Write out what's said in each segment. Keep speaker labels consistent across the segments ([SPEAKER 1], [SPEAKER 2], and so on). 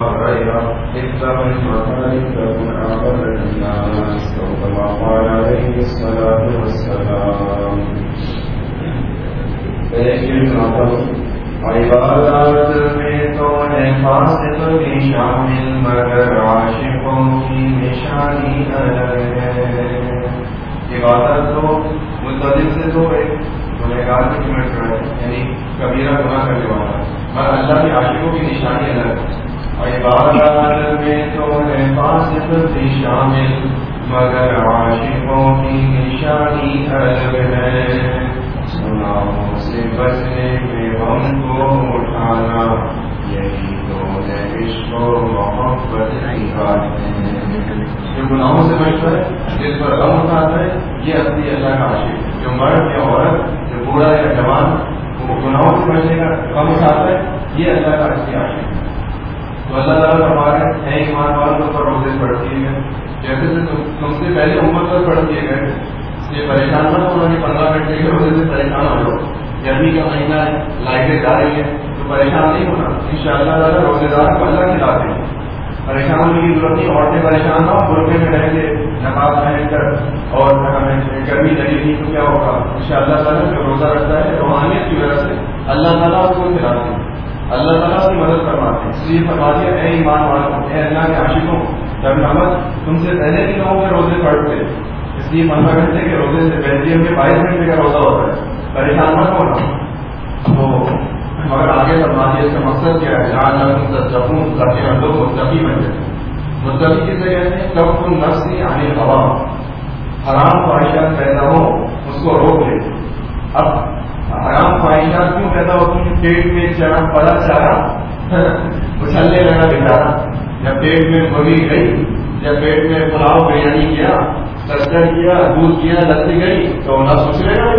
[SPEAKER 1] عبادات میں تو ہے فاسد بھی شامل مگر عاشقوں کی نشانی الگ ہے عبادت تو متعلق سے تو ایک گنہگار کی قیمت کر یعنی کبیرہ گناہ کرنے والا مگر اللہ کے عاشقوں کی نشانی الگ ہے۔ عبادت میں تو ہے فاسد بھی شامل، مگر عاشقوں کی نشانی الگ ہے۔ سے بچنے میں ہم کو اٹھانا، یہی تو ہے عشق و محبت کی بات ہے۔ جو گناہوں سے بچتا ہے جس پر غم اٹھاتا ہے، یہ اصلی اللہ کا عاشق جو مرد یا عورت، جو بوڑھا یا جوان، وہ گناہوں سے بچنے کا غم اٹھاتا ہے، یہ اللہ کا اصلی عاشق اللہ تعالیٰ ہمارے ہیں ایمان والوں پر روزے پڑھتی ہے جیسے تم سے پہلے عمر پر پڑھ دیے گئے، یہ پریشان نہ ہونا کہ پندرہ گھنٹے کی وجہ سے پریشان ہو جاؤ۔ گرمی کا مہینہ ہے، لائٹیں جا رہی ہے تو پریشان نہیں ہونا۔ ان شاء اللہ تعالیٰ روزے دار کو اللہ کھلاتے ہیں پریشان ہونے کی ضرورت نہیں، عورتیں پریشان نہ ہو برقے میں رہیں گے نماز پہن کر اور ہمیں گرمی لگے گی تو کیا ہوگا؟ ان شاء اللہ تعالیٰ جو روزہ رکھتا ہے، روحانیت کی وجہ سے اللہ تعالیٰ اس کو کھلاتے ہیں اللہ تعالیٰ کی مدد کرواتے ہیں۔ اس لیے فرما دیا اے ایمان والوں، اے اللہ کے عاشقوں، جب نمک تم سے پہلے بھی لوگوں کے روزے پڑھتے، اس لیے پندرہ گھنٹے کے روزے سے بیلجیم میں بائیس گھنٹے کا روزہ ہوتا ہے۔ پریشان مت ہونا۔ تو مگر آگے فرمایا اس کا مقصد کیا ہے؟ جہاں نہ جبوں تاکہ ہم لوگ متفی بن جائیں۔ متفی کسے کہتے ہیں جب تم نفسی آنے ہوا حرام خواہشات پیدا ہو اس کو روک لے اب حرام خواہشات کیوں پیدا ہوتی ہیں؟ پیٹ میں چنا پڑا چارا اچھلنے لگا بیچارا جب پیٹ میں بگی گئی، جب پیٹ میں پلاؤ بریانی کیا کسٹر کیا، دودھ کیا لسی گئی، تو نہ سوچ لے گا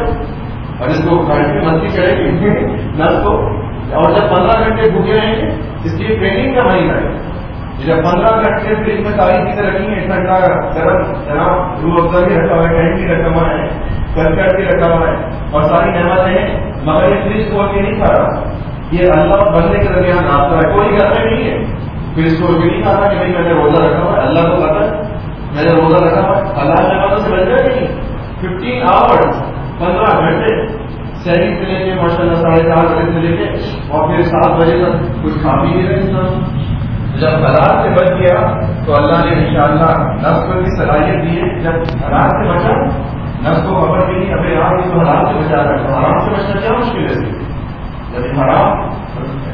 [SPEAKER 1] اور اس کو گھنٹے مستی کرے گی نس کو۔ اور جب پندرہ گھنٹے بھوکے رہیں گے، اس کی ٹریننگ کا مہینہ ہے۔ جب پندرہ گھنٹے فریج میں ساری چیزیں رکھی ہیں ٹھنڈا گرم جناب رو افزا بھی رکھا ہوا ہے کہیں بھی رکھا ہوا ہے کسٹر بھی رکھا ہوا ہے اور ساری نعمتیں ہیں، مگر یہ فریج کھول کے نہیں کھا رہا۔ یہ اللہ بندے کے درمیان رابطہ ہے۔ کوئی گھر میں نہیں ہے۔ پھر اس کو بھی نہیں کہا کہ بھائی میں نے روزہ رکھا ہوا ہے۔ اللہ کو پتا ہے۔ میں نے روزہ رکھا ہوا ہے۔ اللہ نعمتوں سے بن جائے نہیں؟ ففٹین آورس پندرہ گھنٹے شہری سے لے کے ماشاء اللہ ساڑھے چار بجے سے لے کے اور پھر سات بجے تک کچھ کھا بھی نہیں رہے جب حالات سے بچ گیا تو اللہ نے ان شاء اللہ نفس کو بھی صلاحیت دی ہے۔ جب حالات سے بچا نفس کو خبر بھی نہیں، اپنے آپ کو حالات سے بچا رہا ہے۔ حرام سے بچنا کیا مشکل ہے؟ جب حرام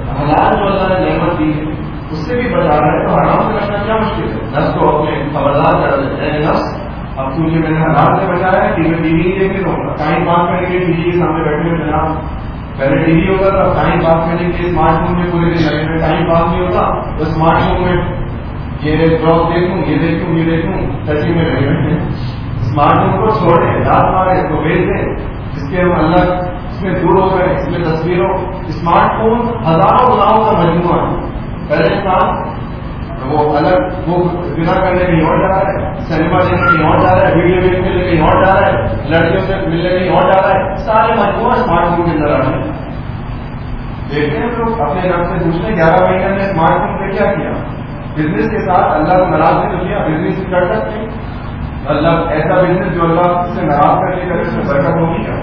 [SPEAKER 1] حالات جو اللہ نے نعمت دی ہے، اس سے بھی بچا رہا ہے، تو حرام سے بچنا کیا مشکل ہے؟ نفس کو اپنے خبردار کر دیتے ہیں نفس، اب کیونکہ میں نے حالات سے بچایا ہے ٹی وی ٹی وی نہیں دیکھتے تو ٹائم پاس کرنے کے ٹی وی کے سامنے بیٹھے ہوئے جناب پہلے ٹی وی ہوتا تھا ٹائم پاس کرنے کے اسمارٹ فون میں پورے دن لگے ہوئے۔ ٹائم پاس نہیں ہوتا، تو اسمارٹ فون میں یہ بلاگ دیکھوں، یہ دیکھوں یہ دیکھوں سچی میں لگے ہوئے اسمارٹ فون کو چھوڑے رات مارے اس کو بھیج دیں۔ جس کے ہم اللہ اس میں دور ہو گئے اس میں تصویروں اسمارٹ فون ہزاروں گناہوں کا مجموعہ ہے۔ پہلے انسان وہ الگ، وہ بنا کرنے کہیں اور جا رہا ہے۔ سنیما دیکھنے کہیں اور جا رہا ہے، ویڈیو دیکھنے کے لیے کہیں اور جا رہا ہے۔ لڑکیوں سے ملنے کہیں اور جا رہا ہے۔ سارے مجموعہ اسمارٹ فون کے اندر آ رہے ہیں۔ دیکھتے ہیں لوگ، اپنے رب سے پوچھتے گیارہ مہینے میں اسمارٹ فون پہ کیا کیا؟ بزنس کے ساتھ اللہ کو ناراض بھی تو کیا بزنس کر سکتے اللہ ایسا بزنس جو اللہ سے ناراض کر کے کرے اس میں برکت ہوگی کیا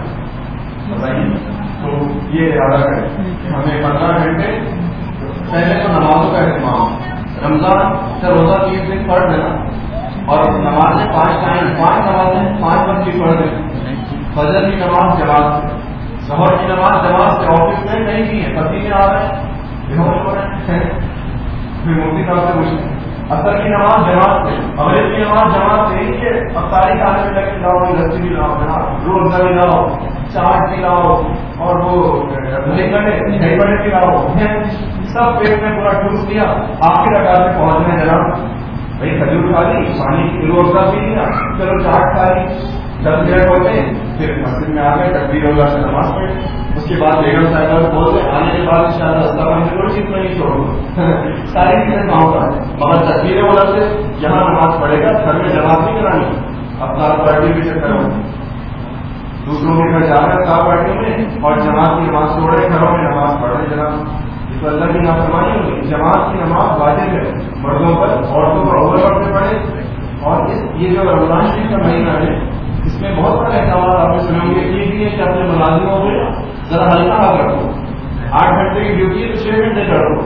[SPEAKER 1] بتائیے۔ تو یہ ارادہ کریں کہ ہمیں پندرہ گھنٹے پہلے تو نمازوں کا اہتمام، رمضان سے روزہ تیس دن پڑھ دینا اور نمازیں پانچ ٹائم پانچ نمازیں، پانچ بند کی پڑھ دیں فجر کی نماز، جماعت سے شہر کی نماز، جماعت سے آفس میں نہیں کی ہے پتی میں آ رہے ہیں۔ مفتی صاحب سے پوچھیں اثر کی نماز جماعت سے اگلے کی نماز جماعت سے یہی ہے اب ساری کھانے میں لگے لاؤ لسی بھی لاؤ جناب روز بھی لاؤ چاٹ بھی لاؤ، اور وہ دہی بڑے بھی لاؤ۔ سب پیٹ میں پورا ٹوس دیا، آخر اگار میں پہنچنے جناب بھائی، کھجور کھا لی، پانی کلو افزا بھی لیا چلو چاٹ کھا لی، دس منٹ ہوتے پھر مسجد میں آ گئے تقبیر اللہ سے نماز پڑھی اس کے بعد بیگم صاحبہ بولتے آنے کے بعد ان شاء اللہ اللہ پانی کوئی چیز میں نہیں چھوڑوں ساری چیزیں گاؤں کا مگر تقبیر والا سے جہاں نماز پڑھے گا، گھر میں جماعت نہیں کرانی۔ اب سات پارٹی بھی چکر ہو دوسروں کے گھر جا رہے ہیں سات پارٹی میں۔ اور جماعت کی نماز چھوڑ رہے گھروں میں نماز پڑھ رہے جناب۔ تو اللہ کی نافرمانی ہوگی۔ جماعت کی نماز واجب ہے۔ مردوں پر، عورتوں پر اوور پڑھنے پڑے۔ اور اس، یہ جو رمضان شریف کا مہینہ ہے اس میں بہت بڑا احتمام آپ نے سنیں گے یہ بھی ہے کہ اپنے ملازموں کو ذرا ہلکا ہاتھ رکھو آٹھ گھنٹے کی ڈیوٹی ہے تو چھ گھنٹے کر دو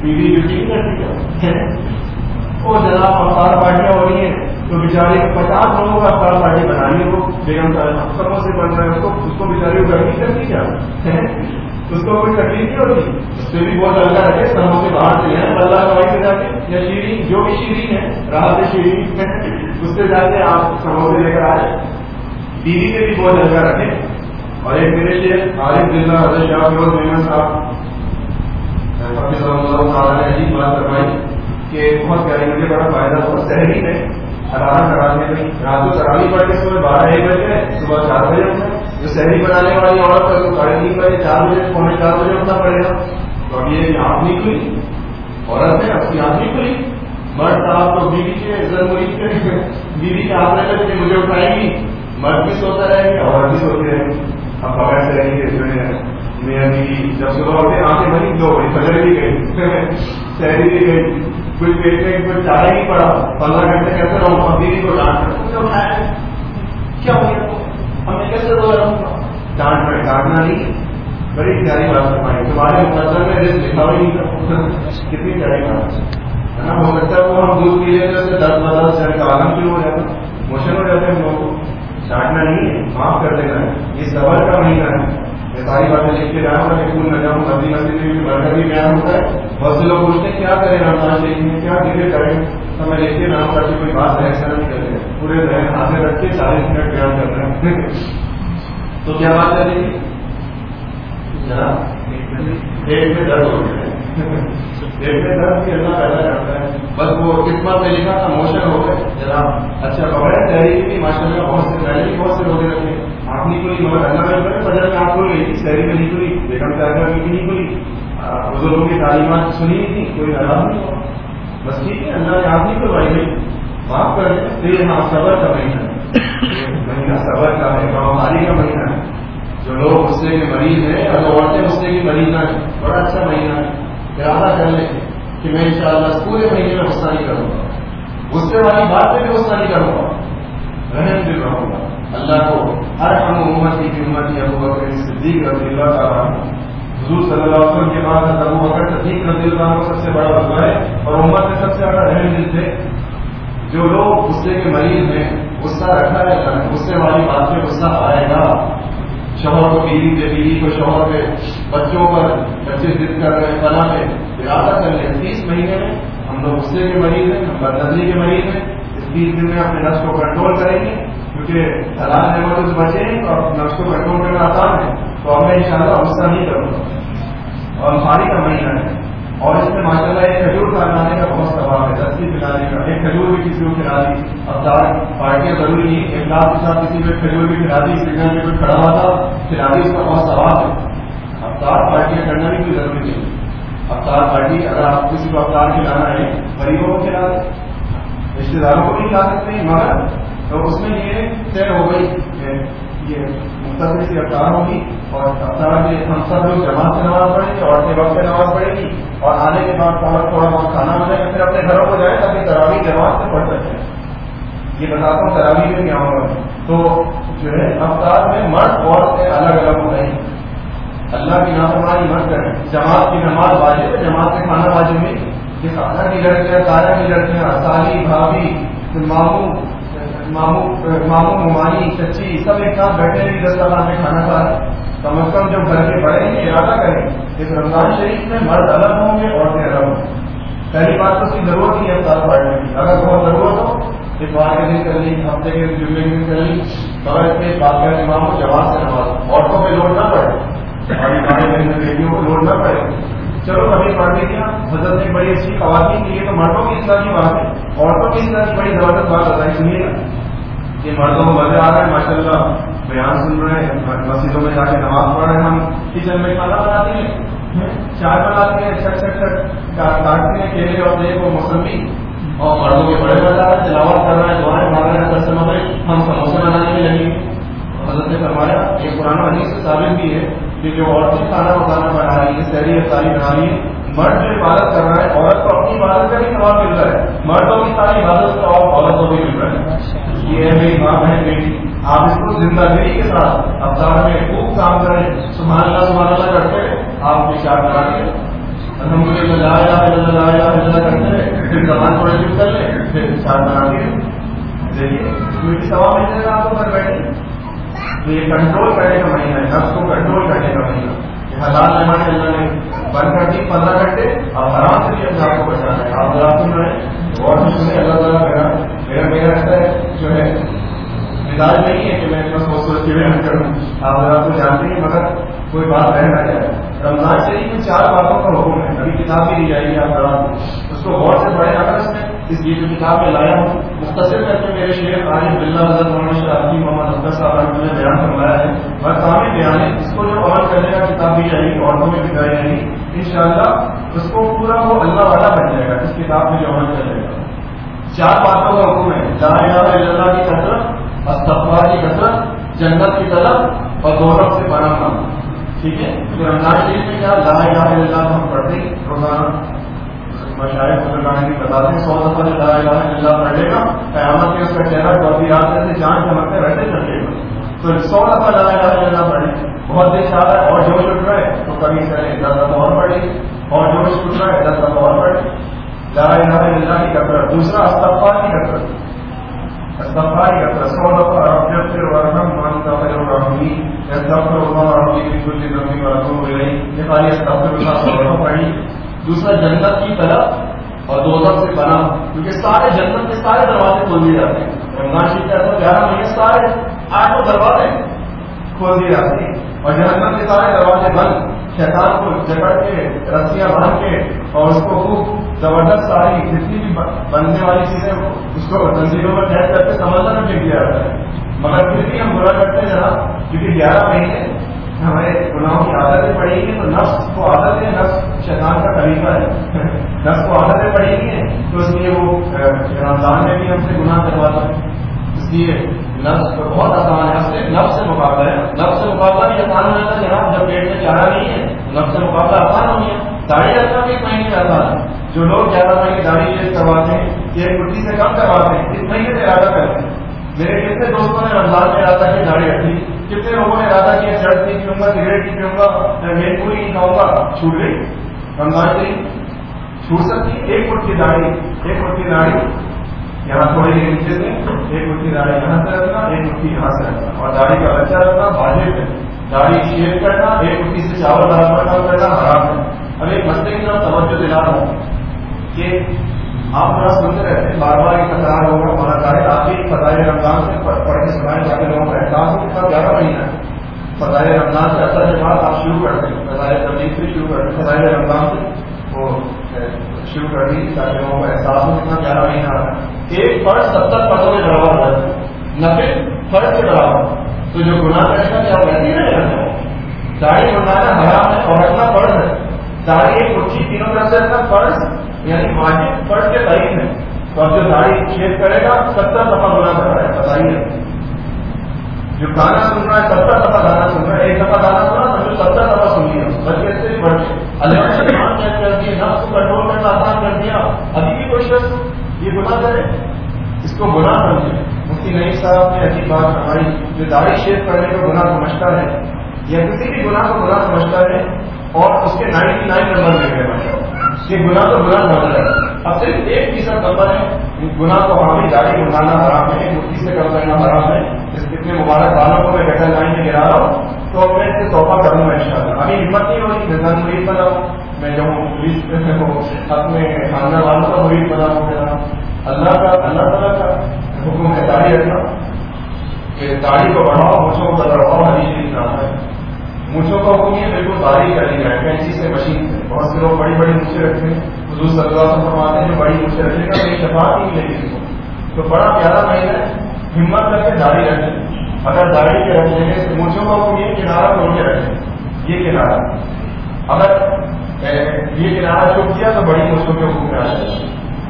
[SPEAKER 1] بیوی ڈیوٹی نہیں کرتی وہ جناب افطار پارٹیاں ہو رہی ہیں تو بیچارے پچاس لوگوں کا افطار پارٹی بنانی ہو۔ وہ بیگم افسروں سے بن رہا ہے اس کو اس کو بیچاری گرمی کرتی کیا؟ اس کو کوئی تکلیف نہیں ہوتی؟ اس سے بھی بہت ہلکا رکھے سموں سے باہر چلے ہیں اللہ دوائی سے جا کے یا شیرین، جو بھی شیرین ہے راحت شیرین اس سے جا کے آپ سموں سے لے کر آئے بیوی سے بھی بہت ہلکا رکھے۔ اور ایک میرے شیخ عارف دلہ حضرت شاہ فیروز میمن صاحب نے عجیب بات کروائی کہ بہت پیاری مجھے بڑا فائدہ ہوا شہری میں الارم کرانے میں رات کو تراوی پڑھ کے صبح بارہ ایک بجے صبح چار بجے اٹھنا جو شہری بنانے والی عورت ہے تو ساڑھے تین بجے چار بجے پونے چار بجے اٹھنا پڑے گا۔ تو اب یہ آنکھ نہیں کھلی عورت ہے اس کی آنکھ نہیں کھلی مرد صاحب تو بیوی کے ضروری بیوی کے ہاتھ میں مجھے اٹھائے گی۔ مرد بھی سوتا رہے گی عورت بھی سوتی رہے گی۔ اب بغیر سے رہیں گے میرا بیوی جب صبح اٹھے، آنکھیں بنی دو بڑی فجر بھی گئی۔ شہری بھی گئی۔ کچھ پیٹ میں کچھ چارہ نہیں پڑا۔ پندرہ گھنٹے کیسے رہوں بیوی کو ڈانٹ کر کیا ہو گیا؟ ہم نے کیسے رو رہا ڈانٹ میں ڈانٹنا نہیں بڑی پیاری بات فرمائی۔ تمہارے مقدر میں رزق لکھا ہوئی نہیں کتنی پیاری بات ہے۔ نا؟ ہو سکتا ہے وہ ہم دودھ پی لیتے ہیں دس بدل شہر کا عالم شروع ہو جاتا موشن ہو جاتے ہیں ہم لوگوں کو ڈانٹنا نہیں ہے۔ معاف کر دینا ہے۔ یہ صبر کا مہینہ ہے۔ یہ ساری باتیں لکھ کے جاؤں گا کہ پھول نہ جاؤں، مسجد مسجد میں بھی برکت بھی بیان ہوتا ہے۔ بہت سے لوگ پوچھتے ہیں، کیا کریں؟ رمضان شریف میں کیا ذکر کریں؟ تو میں لکھ کے نام کر کے کوئی بات ایسا نہیں کرتے پورے ذہن ہاتھ میں رکھ کے چالیس منٹ بیان کر رہے ہیں۔ تو کیا بات ہے جی؟ پیٹ میں درد ہو گیا پیٹ میں درد کی پیدا کرتا ہے۔ بس وہ قسمت میں لکھا تھا، موشن ہو گئے۔ جناب اچھا بغیر تحریر کی ماشاء اللہ بہت سے پہلے بھی بہت سے لوگ رکھے۔ آپ نہیں کھلی مگر اللہ میں کرے، فجر میں آپ کھل گئی شہری میں نہیں کھلی بیگم صاحبہ کی نہیں کھلی بزرگوں کی تعلیمات سنی تھی، کوئی ناراض نہیں ہوا۔ بس ٹھیک ہے، اللہ نے آپ نہیں کروائی گئی معاف کر دیں تو یہ ہاں صبر کا مہینہ مہینہ صبر کا ہے مہاماری کا مہینہ ہے۔ جو لوگ غصے کے مریض ہیں، اور جو عورتیں غصے کی مریض ہیں، بڑا اچھا مہینہ ہے۔ ارادہ کر لیں کہ میں انشاءاللہ پورے مہینے میں غصہ نہیں کروں گا۔ غصے والی بات میں بھی غصہ نہیں کروں گا۔ رحم دل رہوں گا۔ اللہ کو ہر ہم امتی کی امتی ابو بکر صدیق رضی اللہ تعالیٰ حضور صلی اللہ علیہ وسلم کے بعد ابو بکر صدیق رضی اللہ عنہ سب سے بڑا بدلا ہے اور امت میں سب سے زیادہ رحم دل تھے جو لوگ غصے کے مریض ہیں، غصہ رکھا رہتا ہے غصے والی بات میں غصہ آئے گا۔ شوہر کو بیوی پہ، بیوی کو شوہر پہ، بچوں پر بچے ضد کر رہے ہیں، فلاں پہ ارادہ کر لیں۔ تیس مہینے میں ہم لوگ غصے کے مریض ہیں، ہم بد کے مریض ہیں۔ اس تیس دن میں اپنے نفس کو کنٹرول کریں گے، کیونکہ حلال نعمتوں سے بچے ہیں نفس کو کنٹرول کرنا آسان ہے۔ تو اب میں ان شاء غصہ نہیں کروں گا اور ساری کا مہینہ ہے اور اس میں ماشاء اللہ ایک کھجور کھلانے کا بہت ثواب ہے۔ دستی پلانے کا ایک کھجور بھی کسی کو کھلا دی۔ اب دار پارٹیاں ضروری نہیں۔ ایک لاکھ کے ساتھ کسی میں کھجور بھی کھلا دی۔ سگنل میں کوئی کھڑا ہوا تھا کھلا دی اس کا بہت ثواب ہے۔ اب دار پارٹیاں کرنا بھی کوئی ضروری نہیں۔ افطار پارٹی، اگر آپ کسی کو افطار کھلانا ہے، غریبوں کو کھلا دیں۔ رشتے داروں کو بھی کھلا سکتے ہیں، مگر تو اس میں یہ طے ہو گئی یہ مختصر سی افطار ہوگی اور افطار میں ہم سب لوگ جماعت سے نماز پڑھیں گے عورتیں وقت پہ نماز پڑھیں گی اور آنے کے بعد تھوڑا تھوڑا بہت کھانا ہو جائے گا پھر اپنے گھروں کو جائیں تاکہ تراوی جماعت سے پڑھ سکیں۔ یہ بتاتا ہوں تراوی میں کیا ہوگا۔ تو جو ہے افطار میں مرد عورتیں الگ الگ ہو رہی اللہ کی نافرمانی مت کریں۔ جماعت کی نماز واجب ہے، جماعت سے کھانا واجب نہیں۔ یہ سارا کی لڑکیاں سارا کی لڑکیاں، سالی، بھابھی ماموں ماموں ماموں ممانی چچی سب ایک ساتھ بیٹھے ہوئے دس طرح میں کھانا کھا رہے کم از کم جب گھر کے بڑے ہیں ارادہ کریں اس رمضان شریف میں مرد الگ ہوں گے عورتیں الگ ہوں گے۔ پہلی بات تو اس کی ضرورت نہیں ہے ساتھ پڑھنے کی۔ اگر بہت ضرورت ہو اتوار کے دن کر لی، ہفتے کے جمعے کے دن کر لی مگر اس کے بات کر امام کو جماعت سے نماز۔ عورتوں پہ لوڈ نہ پڑے۔ اور ہمارے بہن بیٹیوں کو لوڈ نہ پڑے۔ چلو، ابھی پڑھ لیا حضرت نے بڑی اچھی خواتین کی یہ تو مردوں کی اصلاح کی بات ہے۔ عورتوں کی اصلاح کی بڑی زبردست بات بتائی، سنیے۔ گا مردوں کو مزہ آ رہا ہے ماشاء اللہ بیان سن رہے ہیں، مسجدوں میں جا کے نماز پڑھ رہے ہیں ہم۔ کچن میں کھانا بناتے ہیں چائے بناتے ہیں چھٹ چھٹ چھٹ کاٹتے ہیں، کیلے اور دیکھ کو موسمی۔ اور مردوں کے بڑے مزہ آ رہا ہے تلاوت کر رہے ہیں، دعائیں مار رہے ہیں دس میں ہم سموسے بنانے میں لگیں گے حضرت نے فرمایا یہ پرانا حدیث سے ثابت بھی ہے کہ جو عورتیں کھانا پکانا بنا رہی ہیں سہری افطاری بنا رہی ہیں مرد جو عبادت کر رہا ہے، عورت کو اپنی عبادت کا بھی ثواب مل رہا ہے۔ مردوں کی ساری عبادت کا ثواب عورت کو بھی مل رہا ہے۔ یہ میری ماں بہن بیٹی۔ آپ اس کو زندہ دلی کے ساتھ افطار میں خوب کام کریں۔ سبحان اللہ سبحان اللہ کرتے ہیں آپ کی چار بنا کے۔ الحمد للہ لا الہ الا اللہ، لا الہ الا اللہ کرتے ہیں پھر زبان تھوڑے چپ کر لیں، پھر چار بنا کے۔ دیکھیے، کوئی ثواب مل جائے آپ کو گھر بیٹھے۔ تو یہ کنٹرول کرنے کا مہینہ ہے۔ نفس کو کنٹرول کرنے کا مہینہ یہ حالات نماز اللہ نے بند کر دی، پندرہ گھنٹے۔ اور آرام سے بھی اپنے آپ کو بچانا ہے آپ ذرا سن رہے ہیں۔ اور بھی سنیں، اللہ تعالیٰ میرا میرا میرا ایسا ہے۔ جو ہے، مزاج نہیں ہے کہ میں اتنا سوچ سوچ کے محنت کروں۔ آپ ذرا تو جانتے ہیں، مگر کوئی بات رہ نہ جائے۔ رمضان شریف میں چار باتوں کا حکم ہے۔ ابھی کتاب بھی دی جائے گی آپ ذرا اس کو غور سے پڑھے اگر اس میں اس یہ جو کتاب میں لایا ہوں، مختصر کر کے میرے شیخ عالم بلّہ حضرت مولانا شاہی محمد افضل صاحب نے بیان کروایا ہے۔ اور کافی بیان ہے۔ اس کو جو عمل کرنے کا کتاب بھی جائے گی عورتوں میں بھی جائے گی ان شاء اللہ اس کو پورا وہ اللہ والا بن جائے گا۔ اس کتاب میں جو عمل کرے گا چار باتوں کا حکم ہے۔ لا اللہ کی کثرت استغفار کی کثرت، جنت کی طلب اور دولت سے بنا کام ٹھیک ہے؟ تو رمضان شریف میں کیا لا الہ الا اللہ ہم پڑھتے ہیں، روزانہ بزرگان بھی بتاتے ہیں، سو دفعہ لا الہ الا اللہ پڑھے گا۔ قیامت اس کا چہرہ چوتھی رات سے جان چمکتے رہتے چلے گا تو سو دفعہ لا الہ الا اللہ بہت دیر آ رہا ہے، اور جوش اٹھ رہا ہے، تو کبھی کریں دس دفعہ اور پڑھے اور جوش اٹھ رہا ہے دس دفعہ اور پڑھے لا الہ الا اللہ کی کثرت دوسرا، استغفار کی کثرت. استغفار کی کثرت. سو دفعہ رب یغفر ورحم وانت خیر الراحمین استغفر اللہ ربی من کل ذنب واتوب الیہ. یہ خالی استغفر اللہ سو دفعہ پڑھی. دوسرا، جنت کی طلب اور دوزخ سے بنا کیونکہ سارے جنت کے سارے دروازے کھول دیے جاتے ہیں. رمضان شریف کے اندر گیارہ مہینے سارے آٹھوں دروازے کھول دیے جاتے ہیں. اور جنت کے سارے دروازے بند. شیطان کو جکڑ کے، رسیاں باندھ کے اور اس کو خوب زبردست ساری جتنی بھی بننے والی چیزیں اس کو تنظیموں میں قید کر کے سمجھنا میں دیا جاتا ہے۔ مگر پھر بھی ہم برا کرتے ہیں جناب، کیونکہ گیارہ مہینے ہمیں گناہوں کی عادتیں پڑی گی تو نفس کو عادت ہے، نفس شیطان کا طریقہ ہے۔ نفس کو عادتیں پڑی گئی ہیں تو اس لیے وہ رمضان میں بھی ہم سے گناہ کرواتا ہے اس لیے نفس تو بہت آسان ہے نفس سے مقابلہ ہے۔ نفس سے مقابلہ بھی آسان ہو جاتا ہے جناب، جب پیٹ میں چارہ نہیں ہے نفس سے مقابلہ آسان ہو گیا داڑھی رکھنا بھی ایک مہینے آسان ہے۔ جو لوگ زیادہ مہینے داڑھی چیز کرواتے ہیں ایک کٹی سے کم کرواتے ہیں، اس مہینے سے ارادہ کرتے ہیں۔ میرے کتنے دوستوں نے رمضان میں ارادہ کی داڑھی رکھی۔ کتنے لوگوں نے ارادہ کیا شرٹ نہیں پیوں گا سگریٹ نہیں پیوں گا میں پوری نہیں کھاؤں گا چھوٹ گئی۔ رمضان سے چھوٹ سکتی، ایک فٹ کی داڑھی، ایک فٹ کی داڑھی یہاں تھوڑی دیر نیچے سے، ایک فٹ کی داڑھی یہاں سے رکھنا، ایک فٹ کی یہاں سے رکھنا۔ اور داڑھی کا بچہ رکھنا، واجب ہے۔ داڑھی شیو کرنا، ایک فٹی سے چاول برابر کام کرنا، حرام ہے۔ اب ایک مسئلے کی طرف توجہ دلا رہا ہوں کہ آپ تھوڑا سنتے رہتے ہیں بار بار ایک تکرار ہوگا ہمارا چاہے آپ بھی فضائے رمضان سے پڑھ کے سنائے تاکہ لوگوں کا احساس ہو سب گیارہ مہینہ ہے۔ فضائے رمضان سے اثر کے بعد آپ شروع کرتے ہیں فضائے تبلیغ سے شروع کرتے ہیں فضائے رمضان سے وہ شروع کر دی تاکہ لوگوں کا احساس ہو کتنا گیارہ مہینہ آ رہا۔ ہے ایک فرض ستر پردوں میں برابر ہے۔ نفے فرض کے برابر تو جو گناہ کرے گا کیا ویسے ہی رہے گا داڑھی بنانا حرام ہے اور رکھنا فرض ہے۔ داڑھی ایک کچھ تینوں طرف سے فرض یعنی واجب فرض کے قریب ہے تو اب جو داڑھی شیپ کرے گا، ستر دفعہ گنا کر رہا ہے۔ بتائیے جو گانا سن رہا ہے، ستر دفعہ گانا سن رہا ہے۔ ایک دفعہ گانا سنا تو جو ستر دفعہ سن لیا بچے سے بڑھ اللہ نے چیک کر دیا، نفس کو کنٹرول کرنا آسان کر دیا۔ ابھی بھی کوئی شخص یہ گناہ کرے۔ اس کو گناہ سمجھے۔ مفتی نئی صاحب نے عجیب بات ہماری جو داڑھی شیپ کرنے کو گناہ سمجھتا ہے، یا کسی بھی گناہ کو گناہ سمجھتا ہے، اور اس کے نائنٹی نائن نمبر لے گئے یہ گناہ تو گناہ نظر ہے۔ اب صرف ایک فیصد نمبر ہے گناہ کو ہماری داڑھی بنانا حرام ہے مٹھی سے کم کرنا حرام ہے اس کتنے مبارک بالوں کو میں بیٹھا لائن میں گرا رہا ہوں، تو میں اس سے توحفہ کروں گا ان شاء اللہ ابھی ہمت نہیں ہو رہی میں زن مرید بنا ہوں۔ میں جب پولیس کو اپنے خاندان والوں کا مرید بنا ہوں۔ میرا اللہ کا، اللہ تعالیٰ کا حکم ہے، داڑھی رکھنا۔ کہ داڑھی کو بڑھاؤ مچھوں کو بڑھاؤ ہری شریف نام ہے۔ مچھوں کا حکم یہ بالکل داڑھی کر لی جائے کینچی سے مشین سے بہت سے لوگ بڑی بڑی مچھے رکھتے ہیں۔ حضور صلی اللہ علیہ وسلم فرماتے ہیں، بڑی مچھے رکھنے کا میری شفاعت نہیں ملے گی تو بڑا پیارا مہینہ ہے۔ ہمت کر کے داڑھی رکھیں اگر داڑھی کے رکھنے میں مچھوں کا حکم یہ کنارہ کھول کے رکھیں یہ کنارہ۔ اگر یہ کنارہ چھوٹ دیا تو بڑی مچھوں کے حکم میں آ جائے۔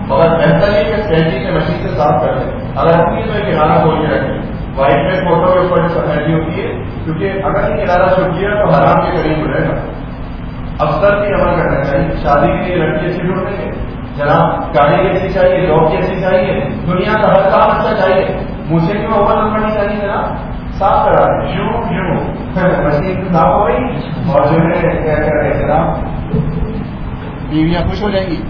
[SPEAKER 1] مگر بہتر یہ کہ سینٹی سے مشین سے صاف کر دیں اگر اپنی تو کنارہ کھول کے رکھیں وائٹ میں فوٹو کے اوپر سفیدی ہوتی ہے کیونکہ اگر یہ ارادہ چھٹ گیا تو حرام کے قریب جائے گا۔ افسر بھی عمل کرنا چاہیے شادی کے لیے لڑکی اچھی ڈھونڈ دیں گے جناب گاڑی کیسی چاہیے؟ جاب کیسی چاہیے؟ دنیا کا ہر کام اچھا چاہیے۔ مجھے کیوں اوور کرنی چاہیے جناب؟ صاف کرا یوں یوں۔ مشین صاف ہو گئی۔ اور جو ہے کیا کر رہے جناب؟ بیویاں خوش ہو جائیں گی۔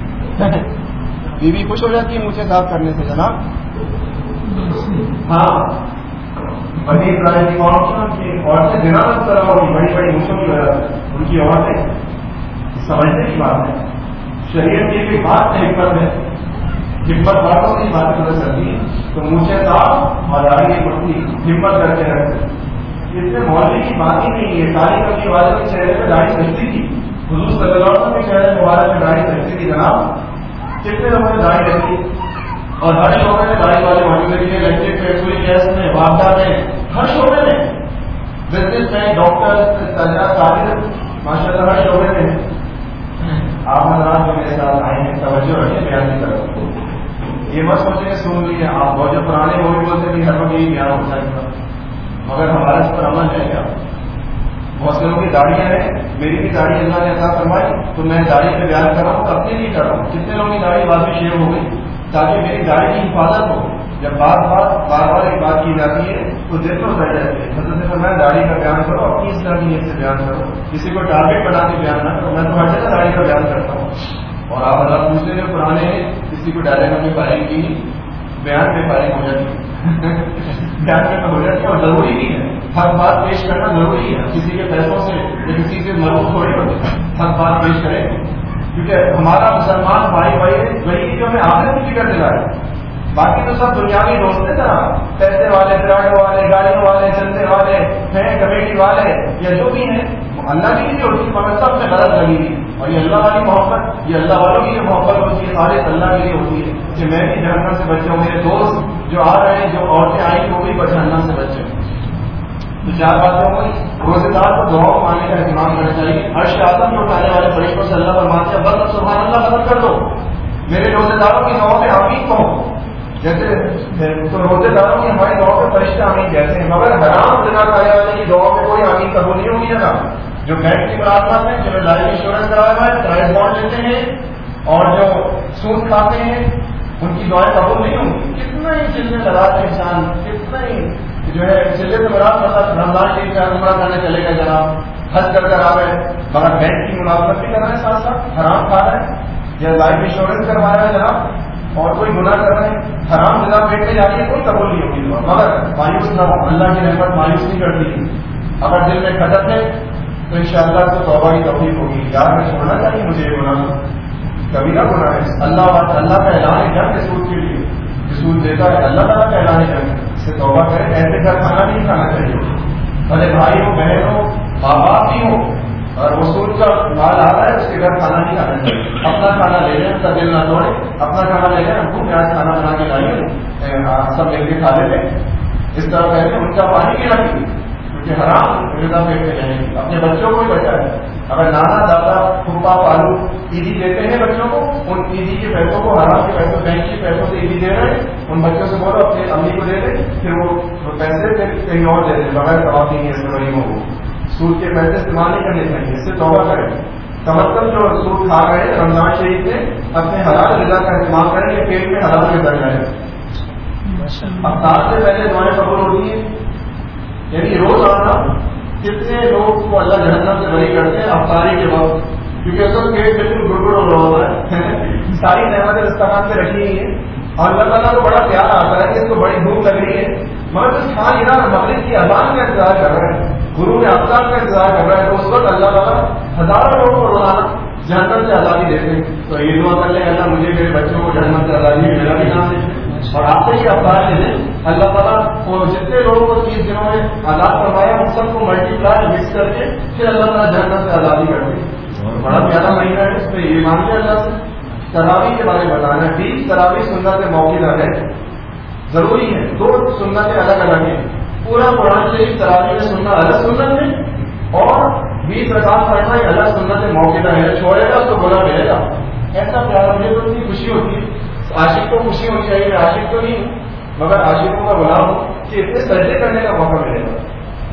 [SPEAKER 1] بیوی خوش ہو جاتی ہے مجھے صاف کرنے سے جناب۔ ہاں۔ بنی اسرائیل کی بڑی پرائز عورتیں دنا طرح ہوگی بڑی بڑی مچھوں کی وجہ ان کی عورتیں سمجھنے کی بات ہے۔ شریعت کی کوئی بات نہیں حکمت ہے۔ ہمت باتوں کی بات پتہ چلتی ہے۔ تو مجھے صاف اور آگے پڑتی ہمت کر کے رکھتے اس میں مولوی کی بات ہی نہیں ہے۔ ساری کبھی والے کے چہرے پہ داڑھی سجتی تھی۔ حضور صلی اللہ علیہ وسلم کے چہرے پہ والے میں داڑھی سجتی تھی۔ جناب، کتنے لوگوں نے داڑھی رکھی اور ہر شعبے میں داڑھی والے موجود رکھے لڑکے فیکٹری گیس میں واردہ میں ہر شعبے میں بزنس میں ڈاکٹر سارے ماشاء اللہ ہر شعبے میں آپ حضرات جو میرے ساتھ آئے ہیں۔ توجہ رکھیں، بیان کی طرف۔ یہ مت سوچیں سن لیے آپ بہت جو پرانے وہ بھی بولتے ہیں ہر وقت یہی بیان ہو سکتا مگر ہمارا اس پر عمل ہے کیا؟ بہت لوگوں کی داڑیاں ہیں۔ میری بھی داڑھی اللہ نے ایسا فرمائی، تو میں داڑھی پہ بیان کر رہا ہوں، تو اپنے لیے کر رہا ہوں۔ کتنے لوگوں کی داڑھی بعد میں شیئر ہو گئی؟ تاکہ میری داڑھی کی حفاظت ہو۔ جب بار بار بار بار ایک بات کی جاتی ہے، تو دل تو بیٹھ جاتی ہے۔ حضرت میں داڑھی کا بیان کرو، اپنی اس طرح نیت سے بیان کرو۔ کسی کو ٹارگیٹ بنا کے بیان نہ کرو۔ میں تو ہر جگہ داڑھی کا بیان کرتا ہوں۔ اور آپ اگر پوچھتے ہیں پرانے کسی کو ڈائریکٹ میں فائرنگ کی بیان پہ فائرنگ ہو جاتی بیان پہ ہو جاتی ہے اور ضروری نہیں ہے۔ ہر بات پیش کرنا ضروری ہے۔ کسی کے پیسوں سے یا کسی سے مربوط تھوڑی ہوتی ہر بات پیش کریں کیونکہ ہمارا مسلمان بھائی بھائی وہی جو ہمیں آخر کی فکر دلا ہے باقی تو سب دنیاوی دوست ہیں نا پیسے والے براڈ والے، گاڑیوں والے چندے والے، ہیں، کمیٹی والے، یا جو بھی ہیں، اللہ کی بھی ہوتی ہے مگر سب سے غلط لگی ہوئی اور یہ اللہ والی محبت، یہ اللہ والوں کی جو محبت ہوتی ہے سارے اللہ کے لیے ہوتی ہے۔ کہ میں بھی جہنم سے بچوں، میرے دوست جو آ رہے ہیں، جو عورتیں آئی وہ بھی جہنم سے بچے تو چار باتوں کو روزے دار کو دعا ماننے کا اہتمام کرنا چاہیے۔ ہر شاطن جو اٹھانے والے فرشتوں سے اللہ پر مانتے ہیں، بس سبحان اللہ مدد کر دو۔ میرے روزے داروں کی دعا میں آمین کہو جیسے تو روزے داروں کی ہماری دعا پہ فرشتے آمین کہتے ہیں، مگر حرام جگہ کھانے والے کی دعا میں کوئی آمین قبول نہیں ہوگی نا جو بینک کی ملازمت ہے، جو لائف انشورنس کرایا ہوا ہے پرائز بانڈ لیتے ہیں، اور جو سود کھاتے ہیں، ان کی دعائیں قبول نہیں ہوں۔ گی کتنا ہی چلنے لگا انسان، کتنا ہی جو ہے چلے تو بڑا مطلب رمضان کے لیے عمرہ کرنے چلے گا جناب؟ حج کر کر آ رہے مگر بینک کی ملازمت بھی کر رہے ہیں ساتھ ساتھ، حرام کھا رہے ہیں۔ یا لائف انشورنس کروا رہے ہیں جناب؟ اور کوئی گناہ کر رہے ہیں؟ حرام جگہ پیٹ میں جا کے کوئی قبول نہیں ہوگی مگر مایوس نہ ہو، اللہ کی رحمت مایوس نہیں کرتی۔ اگر دل میں کھٹک ہے، تو ان شاء اللہ تو توبہ کی توفیق ہوگی۔ یار میں چھوڑنا چاہیے مجھے یہ گناہ۔ کبھی نہ گناہ ہے۔ اللہ اللہ کا اعلان ہے جنگ سود کے لیے۔ سود دیتا ہے، اللہ تعالیٰ کا اعلان ہے جنگ سے توبہ کریں۔ ایسے گھر کھانا نہیں کھانا چاہیے۔ بھلے بھائی ہو بہن ہو ماں باپ بھی ہو اور وہ کا مال آ رہا ہے، اس کے گھر کھانا نہیں کھانا چاہیے۔ اپنا کھانا لے لیں کا دل نہ توڑے اپنا کھانا لے لیں، ہم کو پیاز کھانا بنا کے لائیے ہاں، سب مل کے کھا لیتے اس طرح کہتے ہیں، ان کا پانی بھی رکھیے کیونکہ حرام میں جائیں گے اپنے بچوں کو ہی بچائے اگر نانا دادا پھوپا پالو عیدی دیتے ہیں بچوں کو ان عیدی کے پیسوں کو حرام کے پیسوں بینک کے پیسوں سے عیدی دے رہے ہیں ان بچوں سے بولو اپنے امی کو دے دیں پھر وہ پیسے کہیں اور دے دیں بغیر دباؤ نہیں ہے غریبوں کو سود کے پیسے استعمال نہیں کرنے چاہیے اس سے توبہ کریں۔ کم جو سود کھا گئے رمضان شریف سے اپنے حلال غذا کا استعمال کریں کہ پیٹ میں حلال میں در جائے افطار سے پہلے دعائیں قبول ہوتی ہیں۔ یعنی روز آنا کتنے لوگ کو اللہ جہنم سے بری کرتے ہیں افطاری کے وقت کیونکہ اصل پیٹ بالکل گڑبڑ ہو رہا ہوتا ہے۔ ساری نعمتیں استعمال سے رکھی ہوئی ہیں۔ اور اللہ تعالیٰ کو بڑا پیار آتا ہے کہ اس کو بڑی بھوک لگ رہی ہے۔ مگر اس خان یہ مغرب کی اذان کا انتظار کر رہے ہیں گرو نے افطار کا انتظار کر رہا ہے تو اس وقت اللہ تعالیٰ ہزاروں لوگوں کو روزانہ جہنم سے آزادی دیتے ہیں۔ تو یہ دعا کر لیں اللہ مجھے میرے بچوں کو جہنم سے آزادی میرا بھی نام دے اور آپ سے یہ افطار لے لیں اللہ تعالیٰ جتنے لوگوں کو تیس دنوں میں آزاد کروایا ان سب کو ملٹی پلائی مکس کر کے پھر اللہ تعالیٰ جہنم سے آزادی کر دے۔ بڑا پیارا مہینہ ہے، اس پہ یہ مانگے اللہ سے۔ تراوی کے بارے میں بتانا ہے۔ بیس تراوی سنت موقع ہے ضروری ہے دو سنتیں الگ الگ ہیں۔ پورا قرآن سے ایک تراوی میں سننا الگ سنت ہے اور بیس رکعت پڑھنا ایک الگ سنت موقع ہے۔ چھوڑے گا تو بولا ملے گا۔ ایسا پیار مجھے تو اتنی خوشی ہوتی ہے۔ عاشق کو خوشی ہونی چاہیے، عاشق تو نہیں، مگر عاشقوں کا غلام ہوں کہ اتنے سجدے کرنے کا موقع ملے گا۔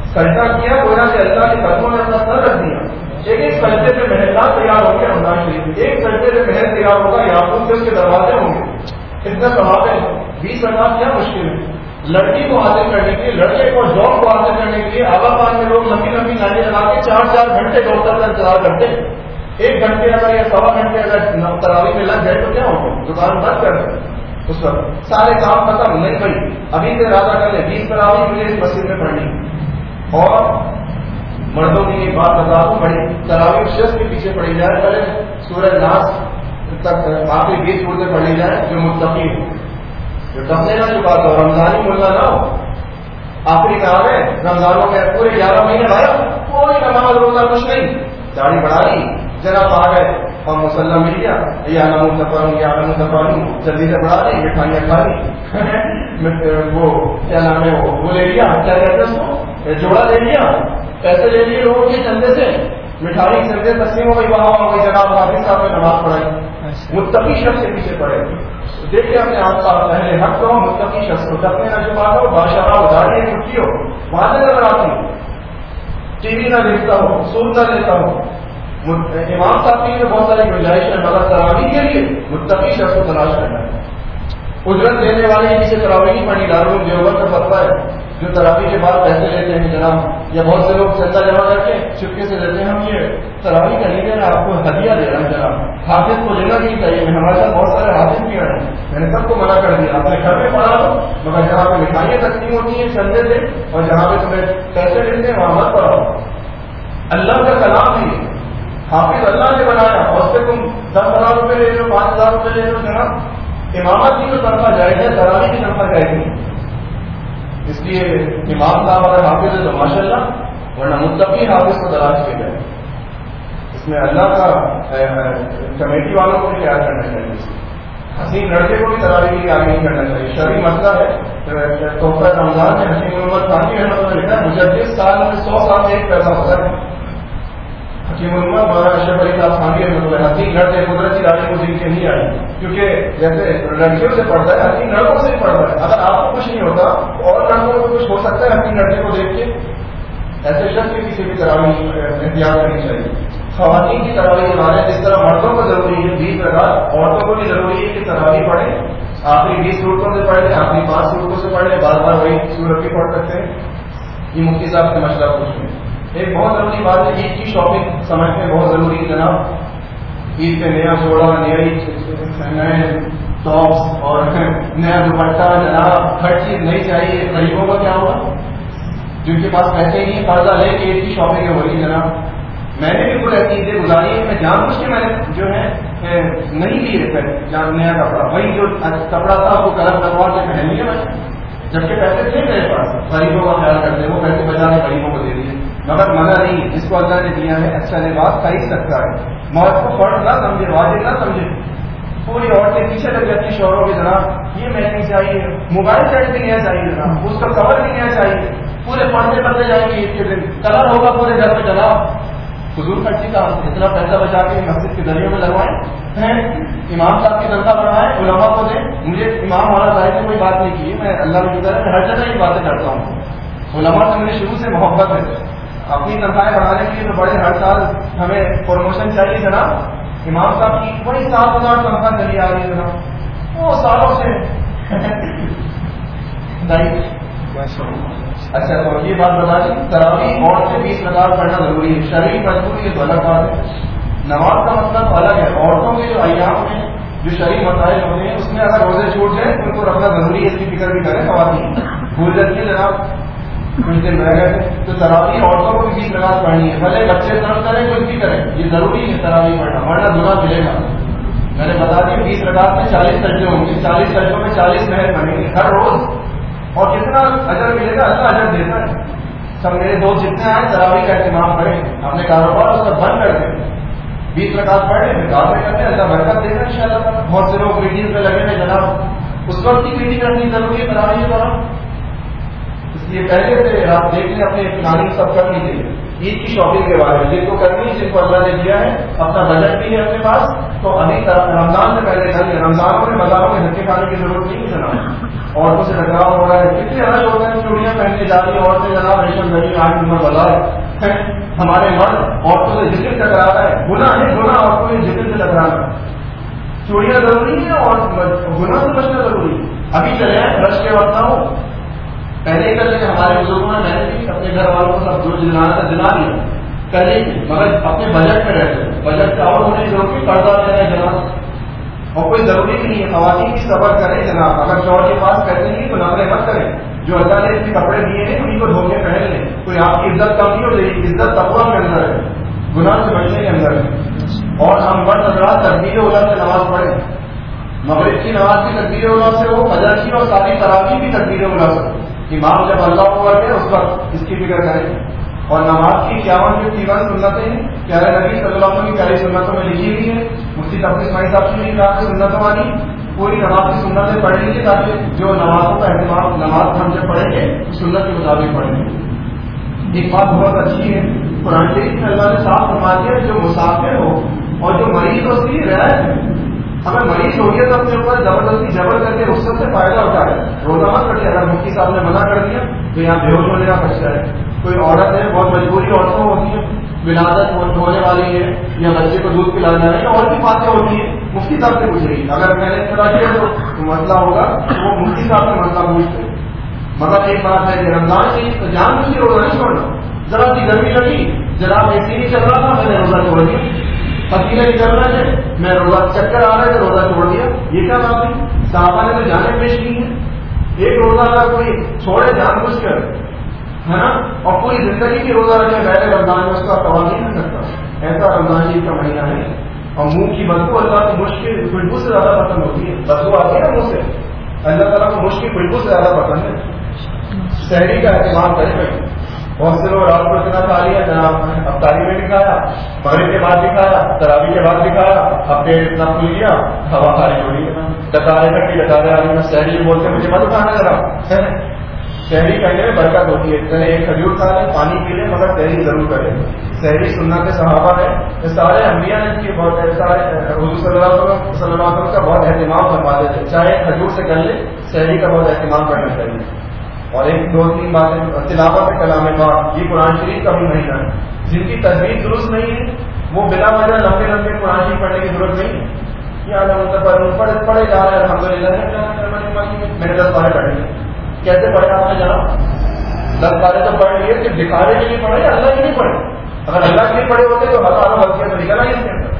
[SPEAKER 1] سجدہ کیا، گویا کہ اللہ کے قدموں نے اپنا سر رکھ دیا۔ ایک ایک سجدے پہ محلہ تیار ہوں گے رمضان شریف ایک سجدے پہ محل تیار ہوگا یاقوب سے اس کے دروازے ہوں گے۔ اتنا ثواب ہے بیس ہزار کیا مشکل ہے۔ لڑکی کو حاصل کرنے کے لیے، لڑکے کو جاب کو حاصل کرنے کے لیے، آبا پان میں لوگ لمبی لمبی لائنیں لگا کے چار چار گھنٹے ڈاکٹر کا انتظار کرتے ایک گھنٹے اگر یا سوا گھنٹے اگر تراوی میں لگ گئے تو کیا ہوگا دکان بند کر دیں۔ اس وقت سارے کام ختم نہیں پڑی ابھی سے راجا کر لیں۔ بیس تراوی مجھے اس مسجد میں پڑھنی۔ اور مردوں کی ایک بات بتا دوں بڑی تراوی شخص کے پیچھے پڑی جائے پہلے سورج ناس تک آخری بیس صورتیں پڑھی جائیں جو مستقی ہو جو ڈبنے نہ چکا تھا، رمضانی ملا نہ ہو۔ آخری کام ہے؟ رمضانوں میں پورے گیارہ مہینے بھائی کوئی نماز روزہ کچھ نہیں۔ داڑھی بڑھا لی۔ ذرا پا گئے اور مسلح مل گیا یا نمو سفر یا نمو سفر جلدی سے بڑھا لی مٹھائیاں کھا لی وہ کیا نام ہے وہ لے لیا کیا کہتے ہیں جوڑا لے لیا۔ پیسے لے لیے لوگوں کے چندے سے۔ مٹھائی چندے تسلیم ہو گئی وہاں ہو گئی جناب حافظ صاحب نے نماز پڑھائی۔ متقی شخص کے پیچھے پڑے۔ دیکھیے اپنے آپ کا پہلے حق کرو متقی شخص کو ڈکنے نہ چھپا ہو بادشاہ ادھاری چھٹی ہو وہاں سے نظر آتی۔ ٹی وی نہ دیکھتا ہو سود نہ لیتا ہو امام صاحب کی بہت ساری گنجائش ہے مگر کے لیے متقی شخص کو تلاش کرنا ہے۔ اجرت دینے والے کسی تراوی نہیں داروں دیوبر کا فتوا ہے، جو تراوی کے بعد پیسے لیتے ہیں جناب، یا بہت سے لوگ چندہ جمع کر کے چپکے سے دیتے ہیں، ہم یہ تراوی کا نہیں آپ کو ہدیہ دے رہا ہوں جناب۔ حافظ کو لینا نہیں چاہیے، میں ہمارے ساتھ بہت سارے حافظ بھی آئے ہیں۔ میں نے سب کو منع کر دیا اپنے گھر میں پڑھا دو مگر جہاں پہ مٹھائیاں تقسیم ہوتی ہیں، چندے سے، اور جہاں پہ تمہیں پیسے لیتے ہیں، وہاں مت پڑھاؤ۔ اللہ کا کلام ہے حافظ اللہ نے بنایا۔ اور سے تم دس ہزار روپے لے لو، پانچ ہزار روپے لے لو جناب۔ امامت کی جو تنخواہ جائے گی تراوی کی تنخواہ جائے گی اس لیے امام صاحب اگر حافظ ہے تو ماشاء اللہ ورنہ متقی حافظ کو تلاش کیا جائے۔ اس میں اللہ کا کمیٹی والوں کو بھی تیار کرنا چاہیے۔ حسین لڑکے کو بھی تراوی کے لیے آگے نہیں کرنا چاہیے۔ شرعی مسئلہ ہے۔ تحفہ رمضان میں حسین محمد خانوی احمد نے لکھا مجھے جس سال میں سو سال میں ایک پیسہ ہوتا ہے۔ حکیم محمد مولانا اشرف علی صاحب خانوی احمد اللہ حسین قدرتی راجے کو دن کے نہیں آئی کیونکہ جیسے لڑکیوں سے پڑھتا ہے حسین لڑکوں سے پڑھتا ہے۔ اگر آپ کو کچھ نہیں ہوتا اور لڑکوں کو کچھ ہو سکتا ہے حسین لڑکے کو دیکھ کے؟ ایسے شخص کی کسی بھی طرح احتیاط کرنی چاہیے۔ خواتین کی تراوی کے بارے جس طرح مردوں کو ضروری ہے، بیس طرح عورتوں کو بھی ضروری ہے کہ تراوی پڑھیں۔ آخری بیس صورتوں سے پڑھ لیں، آخری پانچ صورتوں سے پڑھ لیں۔ بار بار وہی صورت بھی پڑھ سکتے ہیں۔ یہ مفتی صاحب سے مشورہ پوچھ لیں ایک بہت ضروری بات ہے عید کی شاپنگ سمجھنے بہت ضروری ہے جناب۔ عید پہ نیا جوڑا نیا نئے ٹاپس اور نیا دوپٹہ، جناب، ہر چیز نہیں چاہیے۔ غریبوں کا کیا ہوگا؟ جن کے پاس پیسے نہیں، قرضہ لے کے عید کی شاپنگ ہو رہی جناب۔ میں نے بالکل ایسی چیزیں گزاری ہے میں جان بوجھ کے میں نے جو ہے نہیں لیے جان، نیا کپڑا۔ وہی جو اچھا کپڑا تھا، وہ کلر لگوا کے پہن لیا میں جبکہ پیسے تھے میرے پاس۔ غریبوں کا خیال کرتے وہ پیسے بچا کے غریبوں کو دے دیے۔ مگر منع نہیں، جس کو اللہ نے دیا ہے اچھا لباس خرید سکتا ہے۔ موت کو فرض نہ سمجھے، واجب نہ سمجھے۔ پوری عورتیں پیچھے لگ جاتی شوہروں کی جناب یہ میں نہیں چاہیے۔ موبائل سیٹ بھی نہیں چاہیے جناب اس کا کور بھی نہیں چاہیے۔ پورے پڑھتے پڑھتے جائیں گے عید کے دن۔ کلر ہوگا پورے گھر میں، جناب۔ فضول خرچی کا اتنا پیسہ بچا کے مسجد کے دریا میں لگوائیں۔ امام صاحب کی تنخواہ بڑھائیں، علماء کو دیں۔ مجھے امام والا صاحب نے کوئی بات نہیں کی۔ میں اللہ کی شکر ہے ہر جگہ یہ باتیں کرتا ہوں۔ علماء سے مجھے شروع سے محبت ہے اپنی تنخواہیں بڑھانے کے لیے تو بڑے ہر سال ہمیں پروموشن چاہیے جناب۔ امام صاحب کی وہی سات ہزار تنخواہ چلی آ رہی ہے جناب۔ وہ سالوں سے۔ اچھا تو یہ بات بتا دیں تراوی اور سے بیس ہزار پڑھنا ضروری ہے۔ شریر مجبوری یہ الگ بات ہے۔ نماز کا مطلب الگ ہے۔ عورتوں کے جو ایام ہیں، جو شریر مسائل ہوتے ہیں، اس میں اگر روزے چھوٹ جائیں، ان کو رکھنا ضروری ہے، اس کی فکر بھی کریں، خواتین۔ بھول جاتی ہے جناب۔ کچھ دن رہ گئے تو تراوی عورتوں کو بھی بیس نماز پڑھنی ہے۔ بھلے بچے طرف کریں کچھ بھی کریں یہ ضروری ہے تراوی پڑھنا۔ ورنہ دنا ملے گا۔ میں نے بتا دیا، بیس رکعت میں چالیس سجے ہوں گے۔ چالیس سجوں میں چالیس محل بنیں گے ہر روز۔ اور کتنا اجر ملے گا، اللہ اجر دیتا ہے۔ سب میرے دوست جتنے آئے تراوی کا اہتمام کریں۔ اپنے کاروبار اس کا بند کر دیں۔ بیس رکعت پڑھے پھر کام میں کرتے ہیں، اللہ برکت دے گا ان شاء اللہ بہت سے لوگ میٹنگ پہ لگے ہیں، جناب۔ اس وقت کی میٹنگ کرنی ضروری ہے تراوی کے دوران؟ اس لیے پہلے سے آپ دیکھ لیں اپنے پلاننگ سب کر لیجیے عید کی شاپنگ کے بارے میں۔ جن کو کرنی ہے جن کو اللہ نے دیا ہے، اپنا بجٹ بھی ہے اپنے پاس۔ تو ابھی رمضان سے پہلے کل رمضان میں بازاروں میں دھکے کھانے کی ضرورت نہیں ہے جناب عورتوں سے ٹکراؤ ہو رہا ہے۔ کتنے الگ ہوتے ہیں، چوڑیاں پہن کے جا رہی ہیں۔ عورتیں جناب ریشم گھڑی آٹھ نمبر بازار ہمارے مرد عورتوں سے ذکر ٹکرا رہا ہے۔ گنا ہے گنا عورتوں کے ذکر سے ٹکرانا چوڑیاں ضروری ہیں اور گنا سمجھنا ضروری ہے۔ ابھی چلے رش کے وقت نہ ہو پہلے ہی کرتے ہمارے بزرگوں نے میں نے اپنے گھر والوں کو سب جو جلانا تھا جلا لیا کرے مگر اپنے بجٹ میں رہتے بجٹ کا اور ہونے کی ضرورت نہیں قرضہ دینا جناب۔ اور کوئی ضروری نہیں ہے، خواتین کی سفر کریں جناب۔ اگر چور کے پاس پیسے نہیں تو نقلیں مت کریں۔ جو اللہ نے اتنے کپڑے دیے ہیں، انہیں کو دھو کے پہن لیں۔ کوئی آپ کی عزت کم نہیں ہو رہی، عزت تقوا کے اندر ہے۔ گناہ سے بچنے کے اندر ہے۔ اور ہم بڑھ حضرات تقبیر اولا سے نماز پڑھیں۔ مغرب کی نماز کی تقبیر اولا سے ہو فجر کی اور ساری تراوی کی تقبیر اولا سے امام جب اللہ کو کرتے اس وقت اس کی فکر کریں۔ اور نماز کی اکیاون جو تیون سنتیں پیارے نبی صلی اللہ علیہ کی پیاری سنتوں میں لکھی ہوئی ہیں، مفتی تفریح اسماعی صاحب سے نہیں کہا سنتوں والی، پوری نماز کی سنتیں پڑھ لیجیے تاکہ جو نمازوں کا اہتمام، نماز ہم جب پڑھیں گے، سنت کے مطابق پڑھیں گے۔ ایک بات بہت اچھی ہے، قرآن شریف میں اللہ نے صاف فرما دیا جو مسافر ہو اور جو مریض ہو اس کی رعایت اگر مریض ہو گیا تو اپنے اوپر زبردستی جبر کر کے رخصت سے فائدہ ہوتا ہے۔ روزہ مت کٹے اگر مفتی صاحب نے منع کر دیا تو یہاں بے ہوش ہونے کا خرچہ ہے۔ کوئی عورت ہے، بہت مجبوری عورتوں ہوتی ہے، ولادت ہونے والی ہے یا بچے کو دودھ پلانا ہے یا اور بھی باتیں ہوتی ہیں۔ مفتی صاحب سے پوچھ رہی اگر میں نے کرا دیا تو مسئلہ ہوگا تو وہ مفتی صاحب سے مسئلہ پوچھتے مگر مطلب ایک بات ہے کہ رمضان کی تو جان مجھے روزہ نہیں چھوڑنا۔ ذرا سی گرمی لگی، جناب اے سی نہیں چل رہا تھا، میں نے روزہ چھوڑ دیا۔ پسینے نکل رہے تھے میں روزہ چکر آ رہے تھے روزہ چھوڑ دیا۔ یہ کیا بات ہے صحابہ نے تو جانے پیش کی ہیں۔ ایک روزہ اگر کوئی چھوڑے، جان بوجھ کر، ہے نا؟ اور پوری زندگی کی روزہ رکھے پہلے رمضان میں اس کا سوال نہیں کر سکتا ایسا رمضان جی کا مہینہ ہے۔ اور منہ کی بدبو اللہ کی مشکل خوشبو سے زیادہ پسند ہوتی ہے۔ بدبو آتی ہے نا منہ سے؟ اللہ تعالیٰ کو مشکل خوشبو سے زیادہ پسند ہے۔ شہری کا اہتمام کرے بہت سے لوگ رات کو اتنا کھا لیا جناب افطاری میں بھی کھایا، مغرب کے بعد بھی کھایا ترابی کے بعد بھی کھایا، اب پیٹ اتنا کھل گیا، ہوا خالی ہو رہی ڈکارے کٹی ڈکارے آ رہی شہری بولتے مجھے مت کھانا ذرا۔ شہری کہنے میں برکت ہوتی ہے۔ چلے ایک کھجور کھا لیں، پانی پی لیں، مگر تحریر ضرور کریں شہری سننا کے صحابہ ہے یہ سارے انبیاء نے کی بہت سارے حضور صلی اللہ علیہ وسلم کا بہت اہتمام فرماتے تھے۔ چاہے کھجور سے کر لیں شہری کا بہت اہتمام کرنا چاہیے۔ اور ایک دو تین باتیں تلاوت کلام پاک یہ قرآن شریف کا بھی مہینہ ہے جن کی تجویز درست نہیں ہے، وہ بلا وجہ لمبے لمبے قرآن شریف پڑھنے کی ضرورت نہیں۔ ہے پڑھے پڑھے جا رہے ہیں الحمد للہ میں نے دس بارے پڑھ لیے کیسے پڑھے آپ نے جانا دس بارے تو پڑھ لیے صرف دکھانے کے لیے پڑھے اللہ کے لیے پڑھے؟ اگر اللہ کے لیے پڑھے ہوتے تو ہزاروں غلطیاں تو نکل آئی اس کے اندر۔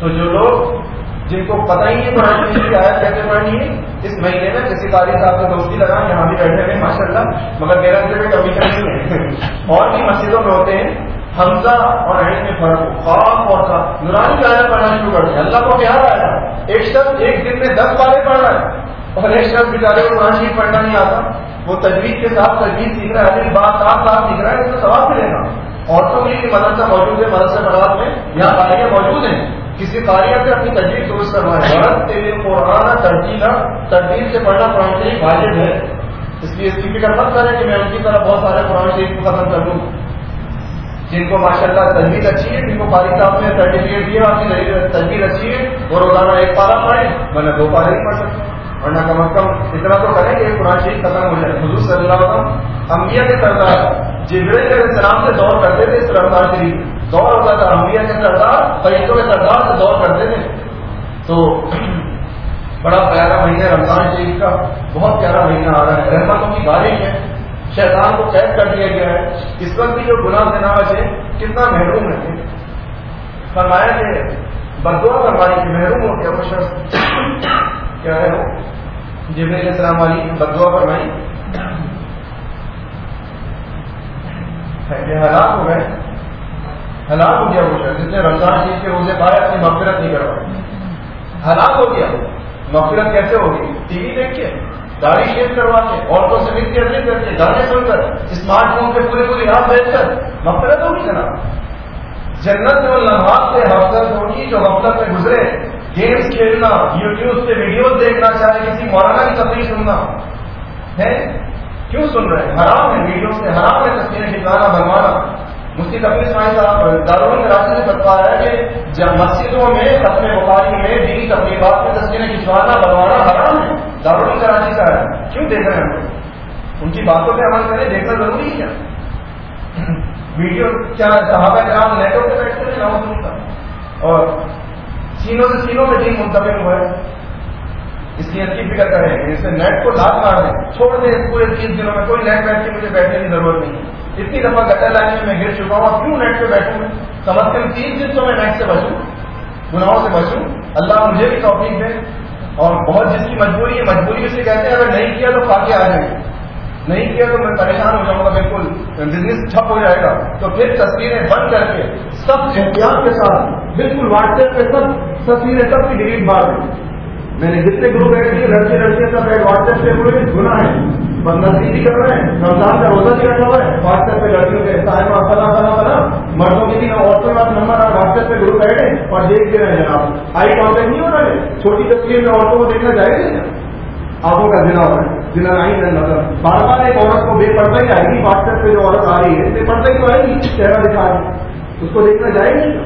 [SPEAKER 1] تو جو لوگ جن کو پتہ ہی نہیں قرآن شریف کی آیت کیسے پڑھنی ہے اس مہینے میں کسی قاری صاحب سے دوستی لگا، یہاں بھی بیٹھے ہوئے ماشاء اللہ مگر میرا سے بھی کمیشن نہیں ہے۔ اور بھی مسجدوں میں ہوتے ہیں، حمزہ اور عین میں فرق خواب اور نورانی کا آیا پڑھنا شروع کر دیا اللہ کو پیار آیا۔ ایک شخص ایک دن میں دس بارے پڑھ رہا ہے، اور ایک شخص بیچارے کو قرآن شریف پڑھنا نہیں آتا۔ وہ تجویز کے ساتھ تجویز سیکھ رہا ہے بات صاف صاف سیکھ رہا ہے اس کو ثواب ملے گا۔ عورتوں کے لیے مدرسہ موجود ہے، مدرسہ مراد میں یہاں قاریاں موجود ہیں۔ کسی قاریہ پہ اپنی تجویز درست کروائے غلط تیرے قرآن ترجیح ترتیب سے پڑھنا قرآن شریف واجب ہے۔ اس لیے اس کی فکر مت کریں کہ میں ان کی طرح بہت سارے قرآن شریف کو ختم کر دوں جن کو ماشاء اللہ تجویز اچھی ہے، جن کو قاری صاحب نے سرٹیفکیٹ دیا آپ کی تجویز اچھی ہے، وہ روزانہ ایک پارا پڑھے میں نے دو پارے نہیں پڑھ سکتا ورنہ کم از کم اتنا تو کریں کہ قرآن شریف ختم ہو جائے۔ حضور صلی اللہ علیہ وسلم انبیاء کے سردار جبرے کے السلام سے دور کرتے تھے اس رفتار شریف دور ہوتا تھا انبیاء کے سردار فرشتوں کے سردار سے دور کرتے تھے۔ تو بڑا پیارا مہینہ رمضان شریف کا، بہت پیارا مہینہ آ رہا ہے۔ رحمتوں کی بارش ہے۔ شیطان کو قید کر دیا گیا ہے۔ اس وقت بھی جو گناہ سے نہ بچے کتنا محروم ہے فرمایا کہ بدوا فرمائی محروم ہو گیا وہ شخص۔ کیا ہے وہ؟ جب السلام والی بدوا فرمائی۔ ہلاک ہو گئے۔ ہلاک ہو گیا وہ شخص۔ جس نے رمضان شریف کے روزے پائے، اپنی مغفرت نہیں کروائے ہلاک ہو گیا مغفرت کیسے ہوگی ٹی وی دیکھ کے گاڑی شیئر کروا کے، عورتوں سے مل کے اپنے کر کے، گانے سن کر، اسمارٹ فون پہ پوری پوری رات بیٹھ کر۔ مغفرت ہوگی جناب۔ جنت میں لمحات سے حفظت ہوگی جو حفظت میں گزرے۔ گیمس کھیلنا، یوٹیوب سے ویڈیوز دیکھنا، چاہے کسی مولانا کی تفریح سننا۔ ہے کیوں سن رہے ہیں؟ حرام ہے ویڈیو سے، حرام ہے تصویریں کھینچوانا بنوانا۔ مفتی تبلیغ اسماعیل صاحب دارالعلوم کراچی سے بتا رہا ہے کہ مسجدوں میں ختم بخاری میں دینی تبلیغات میں تصویریں کھنچوانا بنوانا حرام ہے۔ دارالعلوم کراچی کا ہے۔ کیوں دیکھ رہے ہیں ان کی باتوں پہ عمل کریں، دیکھنا ضروری ہے ویڈیو کیا صحابہ کرام نیٹوں پہ بیٹھتے ہیں اور سینوں سے سینوں میں دین منتقل ہوا ہے اس کی اچھی فکر کریں اس سے نیٹ کو لات مار دیں چھوڑ دیں پورے تیس دنوں میں، کوئی نیٹ بیٹھ کے مجھے بیٹھنے کی ضرورت نہیں۔ ہے اتنی دفعہ گٹر لائن میں میں گر چکا ہوں کیوں نیٹ پہ بیٹھوں میں؟ کم تین دن تو میں نیٹ سے بچوں، گناہوں سے بچوں۔ اللہ مجھے بھی توفیق دے۔ اور بہت جس کی مجبوری ہے، مجبوری اسے کہتے ہیں، اگر نہیں کیا تو کھا کے آ جائیں نہیں کیا تو میں پریشان ہو جاؤں گا بالکل۔ بزنس ٹھپ ہو جائے گا۔ تو پھر تصویریں بند کر کے سب احتیاط کے ساتھ، بالکل واٹس ایپ پہ سب تصویریں سب کی ڈیلیٹ مار دیں میں نے جتنے گروپ ایڈ کیے، لڑکے لڑکے سب واٹس ایپ پہ ہوئے گنا ہے بندی کر رہے ہیں رمضان کا روزہ بھی رکھا ہوا ہے۔ واٹس ایپ پہ لڑکیوں کے فلاں فلاں فلاں مردوں کے دن عورتوں کا نمبر واٹس ایپ پہ گروپ ایڈ ہے۔ اور دیکھ کے رہے جناب آئی کانٹیکٹ نہیں ہو رہا ہے چھوٹی تصویر میں عورتوں کو دیکھنا جائے گا آنکھوں کا دن ہوا ہے۔ دن نہیں ہے مطلب بار بار ایک عورت کو بے پردہ ہی آئے گی واٹس ایپ پہ جو عورت آ رہی ہے، بے پردہ ہی تو آئے گی، چہرہ دکھا رہی اس کو دیکھنا جائے گی۔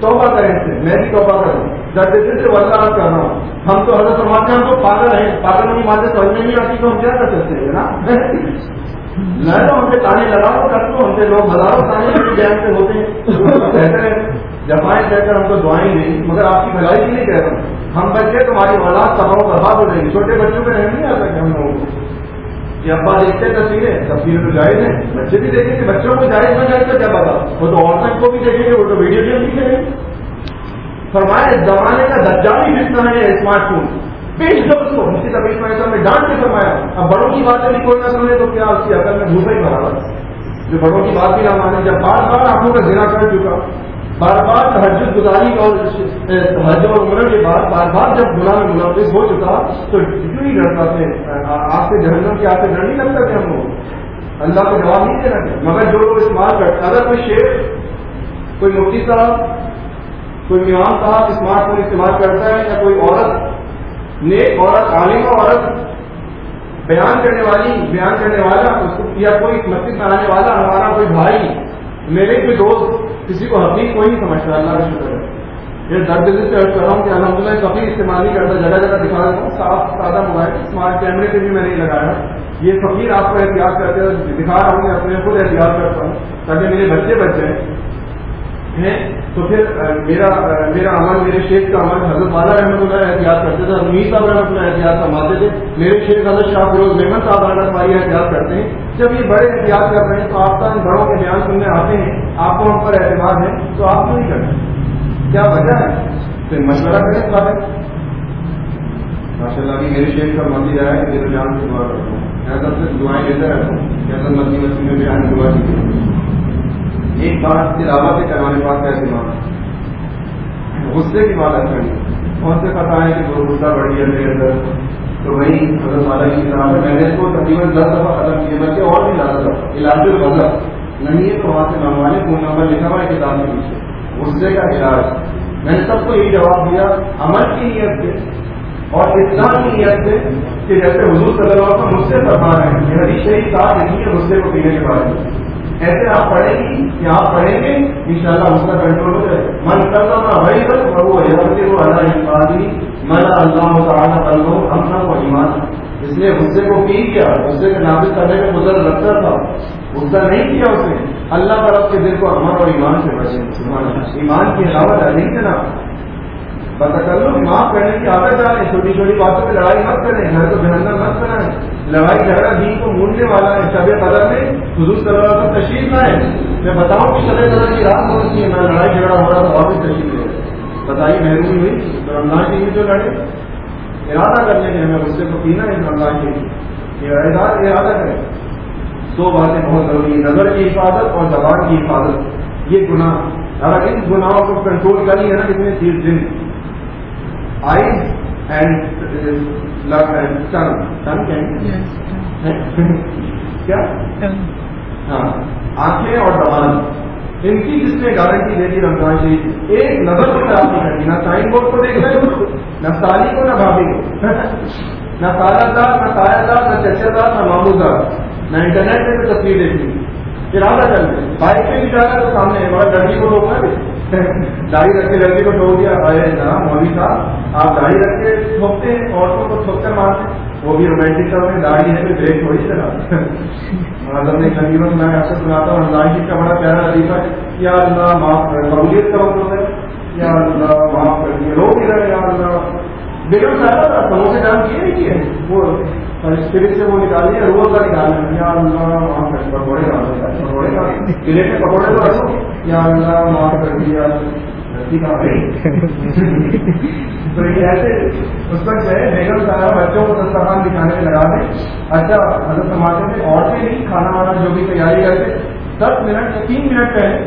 [SPEAKER 1] توبہ کریں سے میں بھی توبہ کروں۔ جب دل سے وضاحت کر رہا ہوں، ہم تو حضرت فرماتے ہیں ہم تو پاگل ہیں۔ پاگل کی باتیں سمجھ میں نہیں آتی تو ہم کیا کر سکتے ہیں نا؟ میں تو ہم سے تانے لگاؤ کر تو ہم سے لوگ ہزاروں تانے میرے سے ہوتے ہیں۔ جفائیں کہہ کر ہم کو دعائیں دیں، مگر آپ کی بھلائی کے لیے کہہ رہا ہوں۔ ہم بچے تمہاری اولاد تباہ برباد ہو جائیں گے چھوٹے بچوں پہ رہنے نہیں آ سکتے ہم لوگوں کو۔ کہ ابا دیکھتے ہیں تصویریں تصویریں تو جائز ہیں۔ بچے بھی دیکھیں گے بچوں کو جائز نہ جائز تو کیا پتا۔ وہ تو عورتوں کو بھی دیکھیں گے، وہ تو ویڈیو گیم بھی کھیلیں گے۔ فرمایا، اس زمانے کا دجالی فتنا ہے اسمارٹ فون پیش کر اس کو اسی طبیعت میں میں ڈانٹ کے فرمایا۔ اب بڑوں کی باتیں بھی کوئی نہ سنے تو کیا اس کی عقل میں دوسرا ہی بڑھا جو بڑوں کی بات بھی نہ مانے، جب بار بار آنکھوں کا زنا کر چکا۔ بار بار تحجد گزاری اور حج اور عمر کے بعد بار بار جب گناہ میں ملوث ہو چکا تو کیوں نہیں ڈرتا تھے؟ آپ سے جہنم کے آپ سے ڈر نہیں لگتا تھے ہم لوگ اللہ کو جواب نہیں دینا مگر جو لوگ استعمال کرتے اگر کوئی شیر، کوئی مفتی صاحب، کوئی امام صاحب اسمارٹ فون استعمال کرتا ہے یا کوئی عورت، نیک عورت، عالم عورت بیان کرنے والی، بیان کرنے والا یا کوئی مسجد بنانے والا، ہمارا کوئی بھائی، میرے کوئی دوست کسی کو حقیق کوئی نہیں سمجھتا، اللہ کا شکر ہے۔ یہ درد دل سے کر رہا ہوں کہ الحمد للہ کبھی استعمال نہیں کرتا، جگہ جگہ دکھا رہا ہوں، صاف سادہ موبائل اسمارٹ کیمرے پہ بھی میں نہیں لگایا۔ یہ فقیر آپ کو احتیاط کرتے دکھا رہا ہوں، میں اپنے خود احتیاط کرتا ہوں تاکہ میرے بچے بچے ہیں تو پھر میرا میرا عمل، میرے شیخ کا عمل، حضرت والا رحمۃ اللہ احتیاط کرتے تھے، امیر صاحب رحمۃ اللہ احتیاط فرماتے تھے، میرے شیخ حضرت شاہ فروز محمد صاحب رحمت ہماری احتیاط کرتے ہیں۔ جب یہ بڑے احتیاط کر رہے ہیں تو آپ کا ان بڑوں کے بیان سننے آتے ہیں، آپ کو ہم پر اعتماد ہے، تو آپ کیوں نہیں کرتے کیا وجہ ہے؟ تو مشورہ کریں صاحب ماشاء اللہ بھی میرے شیخ کا مرضی رہا میرے جان سے دعا کرتا ہوں۔ میں سب سے دعائیں دیتا رہتا ہوں کیسا مرضی مسجد میں بیان دعا کی ایک بات تلاوت سے کروانے پاس کا اہتمام غصے کی بات کرنی بہت سے پتا ہے کہ وہ غصہ بڑھ گیا میرے اندر۔ تو وہی حضرت والا کی طرح میں نے اس کو تقریباً دس دفعہ ختم کیا بلکہ اور بھی زیادہ دفعہ۔ علاج الغضب نہیں ہے تو وہاں سے منگوانے فون نمبر لکھا ہوا ہے، کتاب کے پیچھے۔ غصے کا علاج۔ میں نے سب کو یہی جواب دیا، عمل کی نیت سے۔ اور اسلام کی نیت سے کہ جیسے حضور صلی اللہ علیہ وسلم مجھ سے فرما رہے ہیں یہ حدیث شریف ساتھ نہیں ہے غصے کو پینے کے بارے میں۔ ایسے آپ پڑھیں گی یا آپ پڑھیں گے؟ ان شاء اللہ اس کا کنٹرول ہو جائے۔ من کرتا تھا وہی کر وہ وہ اللہ ملا اللہ تعالیٰ اللہ ہم سب کو ایمان اس نے غصے کو پی کیا غصے کے نافذ کرنے میں گزر لگتا تھا۔ غصہ نہیں کیا اس نے۔ اللہ تعالیٰ کے دل کو امر اور ایمان سے بچے۔ ایمان کی علاوہ نہیں دینا۔ پتہ کر لو معاف کرنے کی عادت ڈالیں چھوٹی چھوٹی باتوں پہ لڑائی مت کریں، گھر کو جہنم مت کرائیں لڑائی جھگڑا دین کو موننے والا ہے شب قدر میں حضور صلی اللہ علیہ وسلم تشریف نہ ہے میں بتاؤں کہ شب قدر کی رات ہوتی ہے میں لڑائی جھگڑا ہو رہا تھا، واپس تشریف ہے بتائیے مہربانی ہوئی؟ تو رمضان کے لیے جو لڑے۔ ارادہ کرنے کے ہمیں غصے کو پینا ہے رمضان کے لیے۔ یہ ارادہ کریں۔ دو باتیں بہت ضروری ہیں، نظر کی حفاظت اور زبان کی حفاظت۔ یہ گناہ اگر ان گناہوں کو کنٹرول کر لی ہے نا کتنے تیس دن۔ آئیز اینڈ سن سن کیا ہاں آنکھیں اور زبان ان کی جس نے گارنٹی دے دی رمضان شریف ایک نظر کو خراب نہیں کرتی نہ سائن بورڈ کو دیکھ لیں نہ سالی کو نہ بھابھی کو نہ سالہ دار نہ تایا دار نہ چچا دار نہ مامو دار نہ انٹرنیٹ پہ تصویر دیکھنی ارادہ کر لیں بائک پہ بھی جا رہا تو سامنے مگر لڑکی کو روکنا داڑھی رکھ کے لڑکی کو ٹوک دیا، ارے جناب مولوی صاحب، آپ داڑھی رکھ کے ٹھوکتے ہیں عورتوں کو ٹھوک کر مارتے، وہ بھی رومانٹک طور میں داڑھی ہے بریک تھوڑی چلا مطلب میں تقریباً میں آپ سے سناتا ہوں، اللہ جی کا بڑا پیارا لطیفہ یا اللہ معاف کر قبولیت کا حکم ہے۔ یا اللہ معاف کر دیے رو بھی رہے یا اللہ۔ بیگم صاحب تھا سموسے کام کیے نہیں کیے، وہ اسپرٹ سے وہ نکالیے روز کا نکالنا یا اللہ معاف کر پکوڑے پکوڑے کا۔ پلیٹ میں پکوڑے تو رکھو یا اللہ معاف کر دیا تو یہ ایسے اس وقت جو ہے بیگم صاحب بچوں کو دسترخوان دکھانے میں لگا دیں اچھا حضرت سماجے میں عورتیں نہیں کھانا وانا جو بھی تیاری کرتے دس منٹ یا تین منٹ پہلے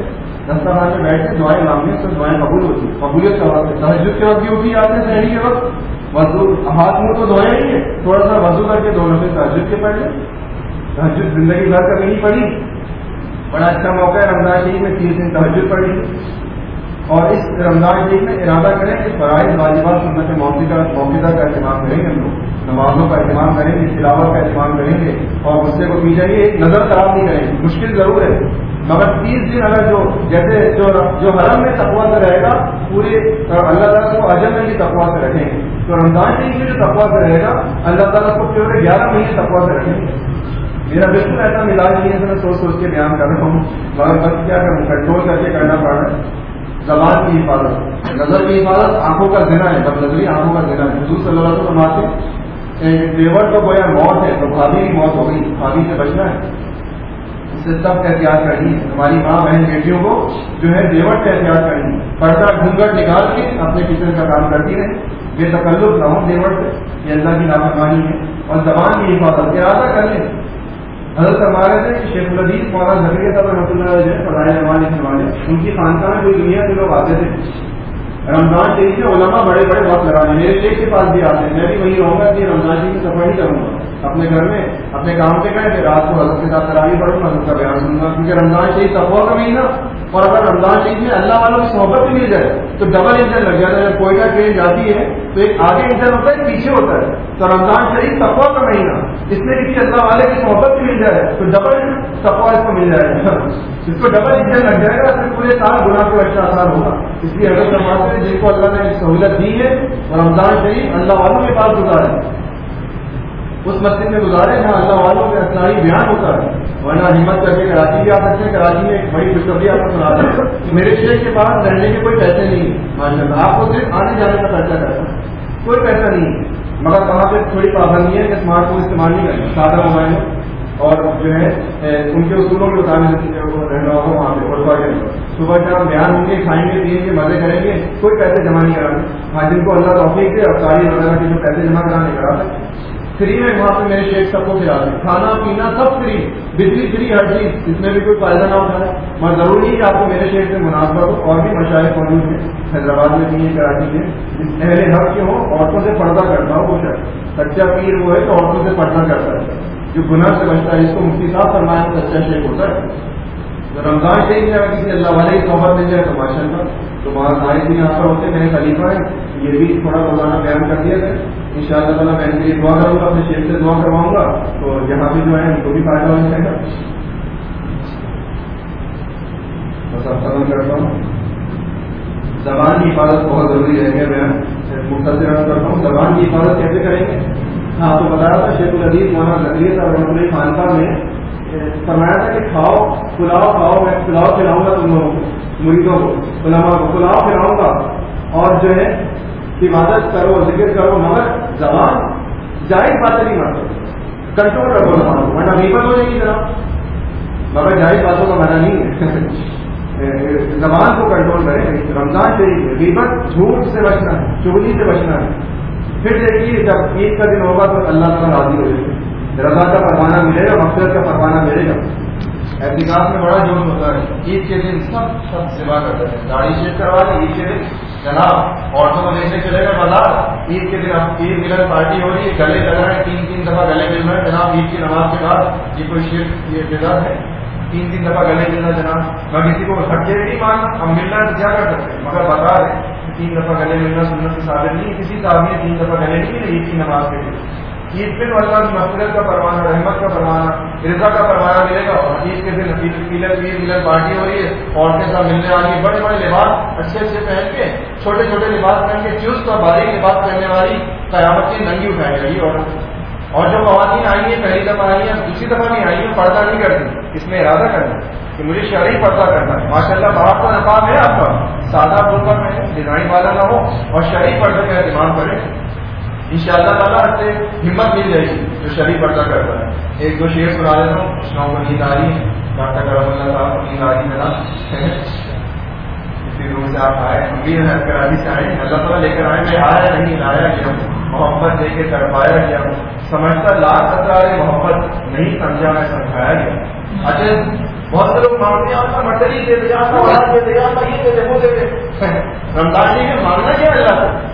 [SPEAKER 1] دسترخوان میں بیٹھ کے دعائیں مانگنے سے دعائیں قبول ہوتی قبولیت کا وقت تحجد کے وقت بھی اٹھی آتے ہیں شہری کے وقت وضو ہاتھ منہ تو دعائیں نہیں ہے تھوڑا سا وضو کر کے دونوں سے تحجد کے پڑھ لیں تحجد زندگی بھر کبھی نہیں پڑھی بڑا اچھا موقع ہے، رمضان شریف میں تیس دن تحجد پڑھی اور اس رمضان شریف میں ارادہ کریں کہ فرائض واجبات سنت موقع موقع کا اہتمام کریں گے ہم لوگ۔ نمازوں کا اہتمام کریں گے، تلاوت کا اہتمام کریں گے اور غصے کو پی جائیے ایک نظر خراب نہیں کریں۔ گے مشکل ضرور ہے۔ مگر تیس دن اگر جو جیسے جو جو حرم میں تقوا سے رہے گا، پورے اللہ تعالیٰ کو اجم میں بھی تقوا سے رکھیں گے۔ تو رمضان شریف میں جو تقوا سے رہے گا، اللہ تعالیٰ کو پورے گیارہ مہینے تقوا سے رکھیں گے۔ میرا بالکل ایسا مزاج نہیں ہے میں سوچ سوچ کے بیان کر رہا ہوں۔ مگر بس کیا کروں؟ کنٹرول کر کے کرنا پڑ رہا ہے۔ زبان کی حفاظت۔ نظر کی حفاظت آنکھوں کا ذنا ہے۔ بد نظری آنکھوں کا ذنا ہے۔ حضور صلی اللہ علیہ وسلم دیور تو گویا موت ہے، تو بھابھی کی موت ہو گئی۔ بھابھی سے بچنا ہے۔ اس سے سب احتیاط کرنی ہے۔ ہماری ماں بہن بیٹیوں کو جو ہے دیور سے احتیاط کرنی ہے۔ پردہ گھونگٹ نکال کے اپنے کچن کا کام کرتی رہے۔ بے تکلف نہ ہو دیور سے۔ یہ اللہ کی نافرمانی ہے۔ اور زبان کی حفاظت، ارادہ کر لیں۔ حضرت ہمارے تھے شیخ الدیز مولانا ذکر صاحب رحمۃ اللہ علیہ ہے پڑھائے زمانے کے والے ان کی خاندان میں دنیا کے لوگ آتے تھے۔ رمضان شریف میں علماء بڑے بڑے وقت لگانے۔ میرے شیخ کے پاس بھی آتے ہیں۔ میں بھی وہی رہوں گا کہ رمضان شریف کی سفر ہی کروں گا۔ اپنے گھر میں، اپنے کام پہ گئے کہ رات کو حضرت کے ساتھ تراوی پڑھوں گا اس کا بیان سنوں گا، کیونکہ رمضان شریف تقوا کا مہینہ اور اگر رمضان شریف میں اللہ والوں کی صحبت بھی مل جائے، تو ڈبل انجن لگ جاتا ہے۔ جب کوئٹہ ٹرین جاتی ہے، تو ایک آگے انجن ہوتا ہے پیچھے ہوتا ہے۔ تو رمضان شریف تقوا کا مہینہ اس میں کسی اللہ والے کی صحبت بھی مل جائے، تو ڈبل تقوا اس کو مل جائے۔ گا اس کو ڈبل انجن لگ جائے گا، پھر پورے سال گنا کو اچھا آسان ہوگا۔ اس لیے اگر سماج جن کو اللہ نے سہولت دی ہے اور رمضان شریف اللہ والوں کے پاس گزارے۔ اس مسجد میں گزارے جہاں اللہ والوں کے اسلامی بیان ہوتا ہے۔ ورنہ ہمت کر کے کراچی بھی آ سکتے ہیں، کراچی میں ایک بڑی خوشخبری آپ کو سنا دیں۔ میرے شیخ کے پاس رہنے کے کوئی پیسے نہیں ماشاء اللہ آپ کو صرف آنے جانے کا خرچہ کرتا کوئی پیسہ نہیں مگر وہاں پہ تھوڑی پابندی ہے کہ اسمارٹ فون استعمال نہیں کریں سادہ موبائل اور جو ہے ان کے اصولوں کے مطابق رہنا ہوگا وہاں پہ۔ اٹھوا کے صبح جب بیان ہوں گے، کھائیں گے، پیئیں گے، مزے کریں گے، کوئی پیسے جمع نہیں کرانے ہاں جن کو اللہ توفیق دے اور ساری وغیرہ کے جو پیسے جمع کرانے کرا فری میں وہاں پہ میرے شیخ سب کو کھلا دیں۔ کھانا، پینا سب فری بجلی فری ہر چیز۔ اس میں بھی کوئی فائدہ نہ اٹھائے۔ مگر ضروری ہے کہ آپ کو میرے شیخ سے مناسب ہو، اور بھی مشاہد موجود ہیں حیدرآباد میں بھی ہیں کراچی میں اہل حق کے ہوں، عورتوں سے پردہ کرتا ہو وہ شخص۔ سچا پیر وہ ہے تو عورتوں سے پردہ کرتا ہے۔ جو گناہ سے بچتا ہے جس کو مفتی صاحب فرمایا سچا شیخ ہوتا ہے۔ رمضان شریف میں کسی اللہ والے کی صحبت مل جائے تو ماشاء اللہ تو وہاں سارے دن یہاں پر ہوتے، میرے خلیفہ ہیں۔ یہ بھی تھوڑا روزانہ بیان کر دیا تھا ان شاء اللہ تعالیٰ میں ان کے لیے دعا کروں گا، اپنے شیخ سے دعا کرواؤں گا، تو یہاں بھی جو ہے ان کو بھی فائدہ ہو جائے گا۔ بس اب ختم کرتا ہوں۔ زبان کی حفاظت بہت ضروری رہ گیا میں مختصر کرتا ہوں، زبان کی حفاظت کیسے کریں گے؟ ہاں تو بتایا تھا، شیخ العزیز مولانا نظریے صاحب رحمۃ اللہ خانقاہ میں فرمایا تھا کہ کھاؤ، پلاؤ، کھاؤ، میں پلاؤ کھلاؤں گا تم لوگوں کو مریضوں کو، پلاؤ کھلاؤں گا۔ اور جو ہے عبادت کرو، ذکر کرو، مگر زبان جائز باتیں نہیں مانتے۔ کنٹرول رکھو زبان ورنہ غیبت ہو جائے گی ذرا مگر جائز باتوں کا منع نہیں ہے۔ زبان کو کنٹرول کریں، رمضان شریف میں غیبت جھوٹ سے بچنا ہے، چگلی سے بچنا ہے۔ پھر دیکھیے، جب عید کا دن ہوگا تو اللہ تعالیٰ راضی ہو جائے۔ گا رضا کا پروانہ ملے گا مقصد کا پروانہ ملے گا۔ احتکاب میں بڑا جوش ہوتا ہے۔ عید کے دن سب سب سیوا کرتے ہیں۔ داڑھی شیف کروا لیں، عید کے دن جناب، عورتوں کو لے کے چلے گا بازار۔ عید کے دن عید ملن پارٹی ہو رہی ہے، گلے لگ رہے ہیں، تین تین دفعہ گلے مل رہے ہیں۔ جناب، عید کی نماز کے بعد یہ کوئی شیف یہ بےدار ہے؟ تین تین دفعہ گلے ملنا جناب۔ میں کسی کو کے نہیں ماننا ہم ملنا ہے تو کیا کر سکتے مگر بتا رہے تین دفعہ گلے ملنا سننے سے ثابت نہیں کسی تعبیر تین دفعہ گلے نہیں ملے عید کی نماز کے لیے عید پہ تو اللہ کا پروانہ رحمت کا پروانہ رضا کا پروانہ ملے گا عید کے دن پیلر پیر ملر پارٹی ہو رہی ہے، عورتیں سب ملنے والی بڑے بڑے لباس اچھے اچھے پہن کے چھوٹے چھوٹے لباس پہن کے چوز کا باریک لباس پہننے والی قیامت کی ننگی اٹھائی رہی اور اور جو خواتین آئی ہیں پہلی دفعہ آئی ہیں دوسری دفعہ نہیں آئی ہیں پردہ نہیں کرتی۔ اس میں ارادہ کرنا کہ مجھے شرعی پردہ کرنا ہے۔ ماشاء اللہ باہر کا نقاب ہے آپ کا۔ سادہ پر میں ڈیزائن والا نہ ہو اور شرعی پردے کا اہتمام کرے ان شاء اللہ تعالیٰ سے ہمت مل جائے گی جو شرعی پردہ کرتا ہے۔ ایک دو شیر سنا دیتا ہوں اسلام کو نیند آ رہی ہے ڈاکٹر کرم اللہ صاحب کو نیند آ رہی اسی روز سے آپ آئے، ہم بھی کراچی سے آئے۔ اللہ تعالیٰ لے کر آئے، میں آیا نہیں، لایا کیا محبت دے کے تڑپایا گیا ہوں؟ سمجھتا لاکھ ستارے محبت نہیں، سمجھا میں سمجھایا گیا اچھا بہت سے لوگ مانگتے ہیں، آپ کا مٹری دے دیا دے دیا یہ دے دے، وہ دے دے۔ رمضان جی میں مانگنا کیا اللہ کو؟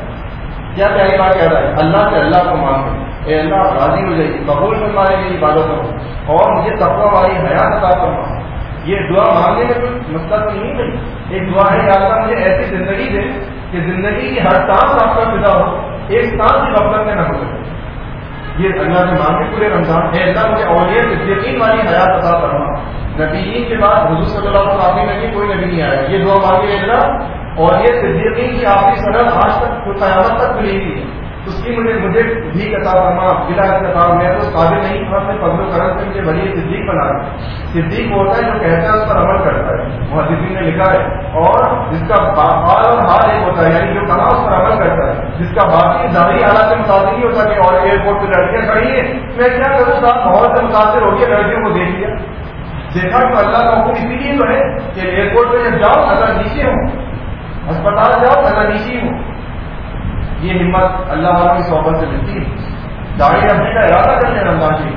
[SPEAKER 1] کیا پہلی بات کہہ رہا ہے؟ اللہ سے اللہ کو مانگے۔ اے اللہ، راضی ہو جائے۔ قبول میں مارے میری عبادت ہو اور مجھے تقوی والی حیات عطا کرنا یہ دعا مانگنے میں کوئی مسئلہ تو نہیں ہے ایک دعا ہے کہ اللہ مجھے ایسی زندگی دے کہ زندگی کی ہر سانس آپ کا فضا ہو۔ ایک سانس کی غفلت میں نہ ہو یہ اللہ سے مانگے پورے رمضان۔ ہے اللہ، مجھے اولیت یقین والی حیات عطا کرنا نبیین کے بعد حضور صلی اللہ علیہ وسلم میں بھی کوئی نبی نہیں آیا۔ یہ دعا مانگے اللہ اور یہ صدیقین کی آخری صدر آج تک قیامت تک ملی تھی، اس کی مجھے مجھے بھی کتا فرما بلا کتاب میں، تو قابل نہیں تھا اپنے فضل و کرم سے مجھے بڑی صدیق بنا صدیق ہوتا ہے جو کہتا ہے، اس پر عمل کرتا ہے۔ محدثین نے لکھا ہے، اور جس کا حال اور حال ایک ہوتا ہے یعنی جو کہا اس پر عمل کرتا ہے۔ جس کا باقی ظاہری حالات سے متاثر نہیں ہوتا کہ اور ایئرپورٹ پہ لڑکیاں کھڑی ہیں، میں کیا کروں؟ صاحب ماحول سے متاثر ہو گیا لڑکیوں کو دیکھ لیا۔ دیکھا تو اللہ کا حکم اسی لیے تو ہے کہ ایئرپورٹ پہ جب جاؤ نظر نیچے ہوں۔ اسپتال جاؤ نظر نیچے ہوں یہ ہمت اللہ والوں کی صحبت سے ملتی ہے۔ داڑھی رکھنے کا ارادہ کرتے ہیں رمضان جی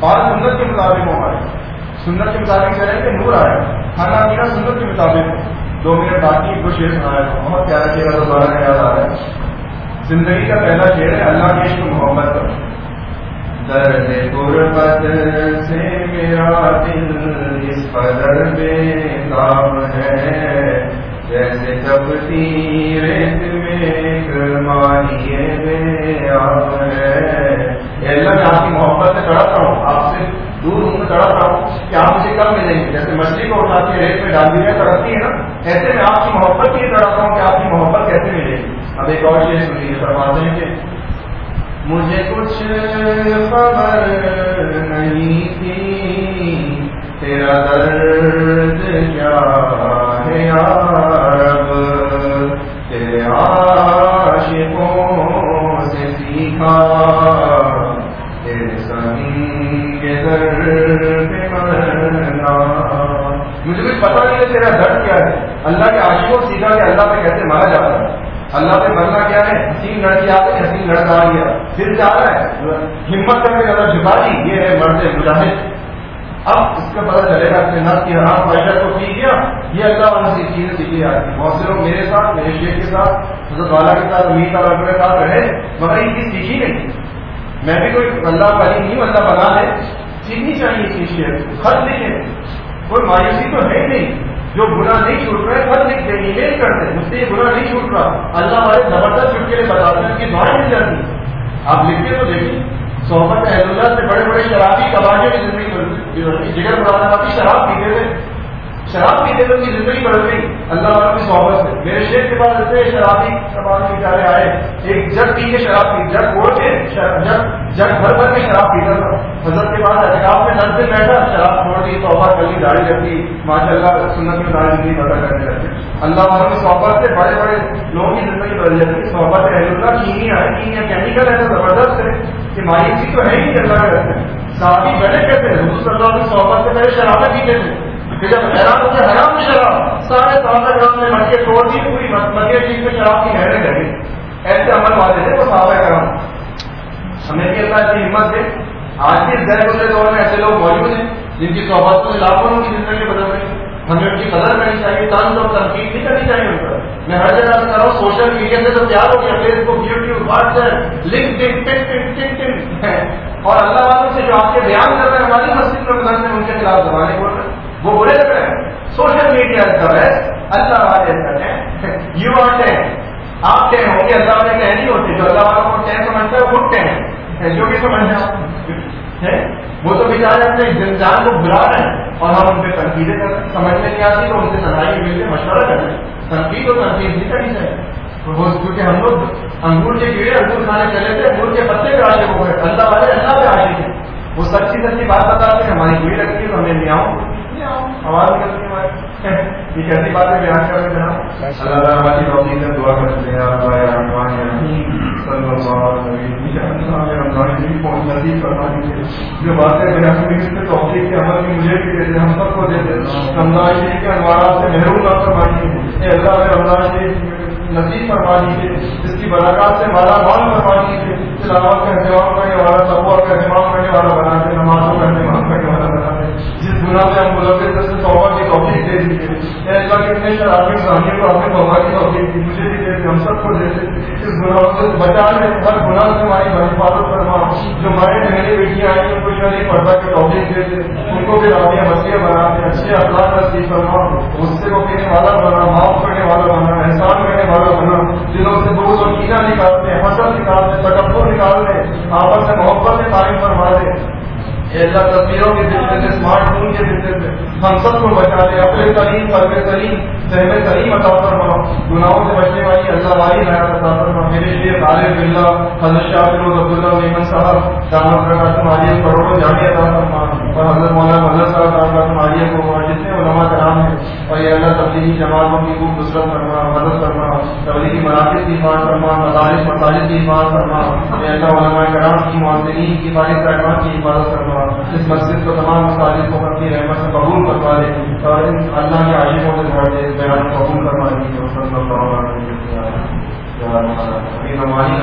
[SPEAKER 1] بال سنت کے مطابق ہمارے۔ سنت کے مطابق چلے کہ نور آئے۔ کھانا پینا سنت کے مطابق دو منٹ باقی کو شیر سنایا تھا بہت پیارا شیر دوبارہ کا یاد آ رہا ہے۔ زندگی کا پہلا شیر ہے، اللہ کے عشق محبت کا۔ درد غربت سے میرا دل اس قدر بے کام ہے۔ جیسے جب ریت میں مانیے بے آپ ہے۔ اللہ، میں آپ کی محبت سے تڑپ رہا ہوں، آپ سے دور ہوں، میں رہا ہوں۔ کہ آپ مجھے کب ملیں گے؟ جیسے مچھلی کو اٹھا کے ریت میں ڈال دی ہے تڑپتی ہے نا۔ ایسے میں آپ کی محبت کی تڑپ رہا ہوں کہ آپ کی محبت کیسے ملے گی؟ اب ایک اور چیز سنیے، فرماتے ہیں کہ مجھے کچھ خبر نہیں تھی، تیرا درد کیا مجھے کچھ پتا نہیں ہے تیرا درد کیا ہے۔ اللہ کے عاشقوں سیکھا کہ اللہ پہ کیسے مارا جاتا ہے۔ اللہ پہ مرنا کیا ہے؟ حسین لڑکی آ گئی حسین لڑکا آ گیا پھر جا رہا ہے۔ ہمت کر کے زیادہ جھکا دی یہ ہے مرد مجاہد۔ اب اس کا پتا چلے گا کہ نس کی حرام پیشہ کو پی گیا، یہ اللہ والا سی چیزیں سیکھی جاتی ہیں بہت سے لوگ میرے ساتھ، میرے شیخ کے ساتھ، حضرت والا کے ساتھ امید اور اپنے ساتھ رہے، مگر یہ چیز سیکھی نہیں۔ میں بھی کوئی اللہ پڑھی نہیں اللہ بنا ہے۔ سیکھنی چاہیے چیز سے خط لکھے۔ کوئی مایوسی تو ہے نہیں۔ جو گناہ نہیں چھوٹ رہا ہے خط لکھ دیں ای میل کرتے۔ مجھ سے یہ گناہ نہیں چھوٹ رہا۔ اللہ والے زبردست چٹکے بتاتے ہیں کہ دعائیں مل جاتی۔ آپ لکھتے تو دیکھیے صحبت اہل اللہ سے بڑے بڑے شرابی کباجے کی زندگی جگر بڑھانا کافی شراب پیتے تھے شراب پیتے تھے ان کی زندگی بڑھ گئی۔ اللہ والوں کی صحبت سے میرے شیخ کے پاس ایسے شرابی کباجے بیچارے آئے۔ ایک جگ پی کے شراب پی جگ وہ تھے جگ جگ بھر بھر کے شراب پیتا تھا۔ حضرت کے بعد احتکاب میں نظر بیٹھا، شراب چھوڑ دی، توبہ کر لی داڑھی رکھی ماشاء اللہ سنت میں داڑھی زندگی پتا کرنے لگے اللہ والوں کی صحبت سے بڑے بڑے لوگوں کی زندگی بدل جاتی۔ ہے صحبت اہل اللہ کینیا ہے کینیا کیمیکل ایسا زبردست ہے۔ کہ مایوسی تو ہے ہی اللہ کرتے ہیں صحابی بڑے کہتے ہیں، حضور صلی اللہ علیہ صحبت سے پہلے شرابیں پیتے تھے کہ جب حیران ہوتے حرام شراب۔ سارے صحابہ کرام نے مکے توڑ دی پوری مکے چیز میں شراب کی نہریں لگی ایسے عمل والے تھے وہ صحابہ کرام۔ ہمیں بھی اللہ کی ہمت دے۔ آج بھی زیر گزرے دور میں ایسے لوگ موجود ہیں جن کی صحبت میں لاکھوں کی زندگی بدل رہی ہے۔ ہمیں ان کی قدر کرنی چاہیے تنظ اور تنقید نہیں کرنی چاہیے ان پر۔ میں ہر جگہ کر رہا ہوں، سوشل میڈیا سے تو تیار ہو گیا Facebook YouTube WhatsApp link ٹک ٹک ٹک ٹک ٹک اور اللہ والوں سے جو آپ کے بیان کر رہے ہیں، ہماری مسجد میں مدد میں ان کے خلاف زبانیں بول رہے۔ ہیں وہ برے لگ رہے ہیں، سوشل میڈیا کا ہے اللہ والے ہیں یو آر ٹین آپ ٹین ہوں گے اللہ والے ٹین نہیں ہوتے جو اللہ والوں کو ٹین سمجھتا ہے، وہ ٹین۔ جو بھی سمجھ جائے وہ تو بیچارے اپنے جنجان کو بلا رہے ہیں اور ہم ان پہ تنقیدیں کر رہے ہیں۔ سمجھ میں نہیں آتی تو ان سے لڑائی مل کے مشورہ کر رہے ہیں۔ تنقید اور تنقید نہیں کرنی چاہیے۔ کیونکہ ہم لوگ انگور کے کیڑے انگور کھانے چلے تھے انگور کے پتے پہ عاشق ہو گئے اللہ والے اللہ پہ عاشق ہیں وہ سچی سچی بات بتاتے ہیں ہماری بری لگتی ہے تو ہمیں نہیں آؤں۔ آواز نکلتی ہے یہ کیسی باتیں بیان کر رہے ہیں اللہ تعالیٰ ہماری دعا کرتے ہیں۔ صلی اللہ علیہ وسلم نصیب کرنا جو باتیں بیان ہوئی اس پہ توفیق کے عمل کی مجھے بھی دیتے ہم سب کو دیتے رمضان شریف کے انوارات سے محروم نہ فرمائیے۔ رمضان شریف نصیب فرما دیجیے اس کی برکات سے مالا مال فرما دیجیے تلاوت کا اہتمام کرنے والا تبوا کا اہتمام کرنے والا بنا نمازوں کا اہتمام کرنے والا بنا دے جس گناہ سے ہم ملوث سے توبہ کی توفیق دے دیجیے اے اللہ کے اتنے شرابی کو توبہ کی توفیق دی۔ مجھے بھی دے ہم سب کو دے دے۔ اس گناہ سے بچا لے۔ ہر گناہ سے ہماری حفاظت فرما۔ جو ہمارے میری بیٹیاں آئی توفیق دے دے۔ ان کو بھی مسیح بنا دے۔ اچھے اخلاق نصیب فرما۔ غصے کو پینے والا بنا، معاف کرنے والا بنا، احسان کرنے والا بنا۔ دلوں سے اور کینا نکالتے حسد نکالتے تکبر آپس میں محبت میں تعریف فرما دے۔ اللہ تصویروں کے ذریعے سے اسمارٹ فون کے ذریعے سے ہم سب کو بچا دے اپنے کریم فرق کریم سہم کریم عطا فرما۔ گناہوں سے بچنے والی اللہ والی حیات عطا فرما۔ میرے لیے طالب اللہ حضرت شاہ فیروز عبداللہ میمن صاحب دامت رکعت مالیہ کروڑوں جامع عطا فرما۔ اور حضرت مولانا حضرت صاحب دامت مالیہ کو اور جتنے علماء کرام ہیں، اور یہ اللہ تبدیلی جماعتوں کی خوب نصرت فرما، مدد فرما تبلیغی مراکز کی حفاظت فرما، مدارس، مساجد کی حفاظت فرما، یہ اللہ علماء کرام کی معذرین کی فارغ صاحبان کی حفاظت فرما۔ اس مسجد کو تمام مساجد کو اپنی رحمت سے قبول کروا دے، اور ان اللہ کے عاشقوں سے بھر دے بیان قبول کروا دیجیے صلی اللہ علیہ وسلم۔ ہماری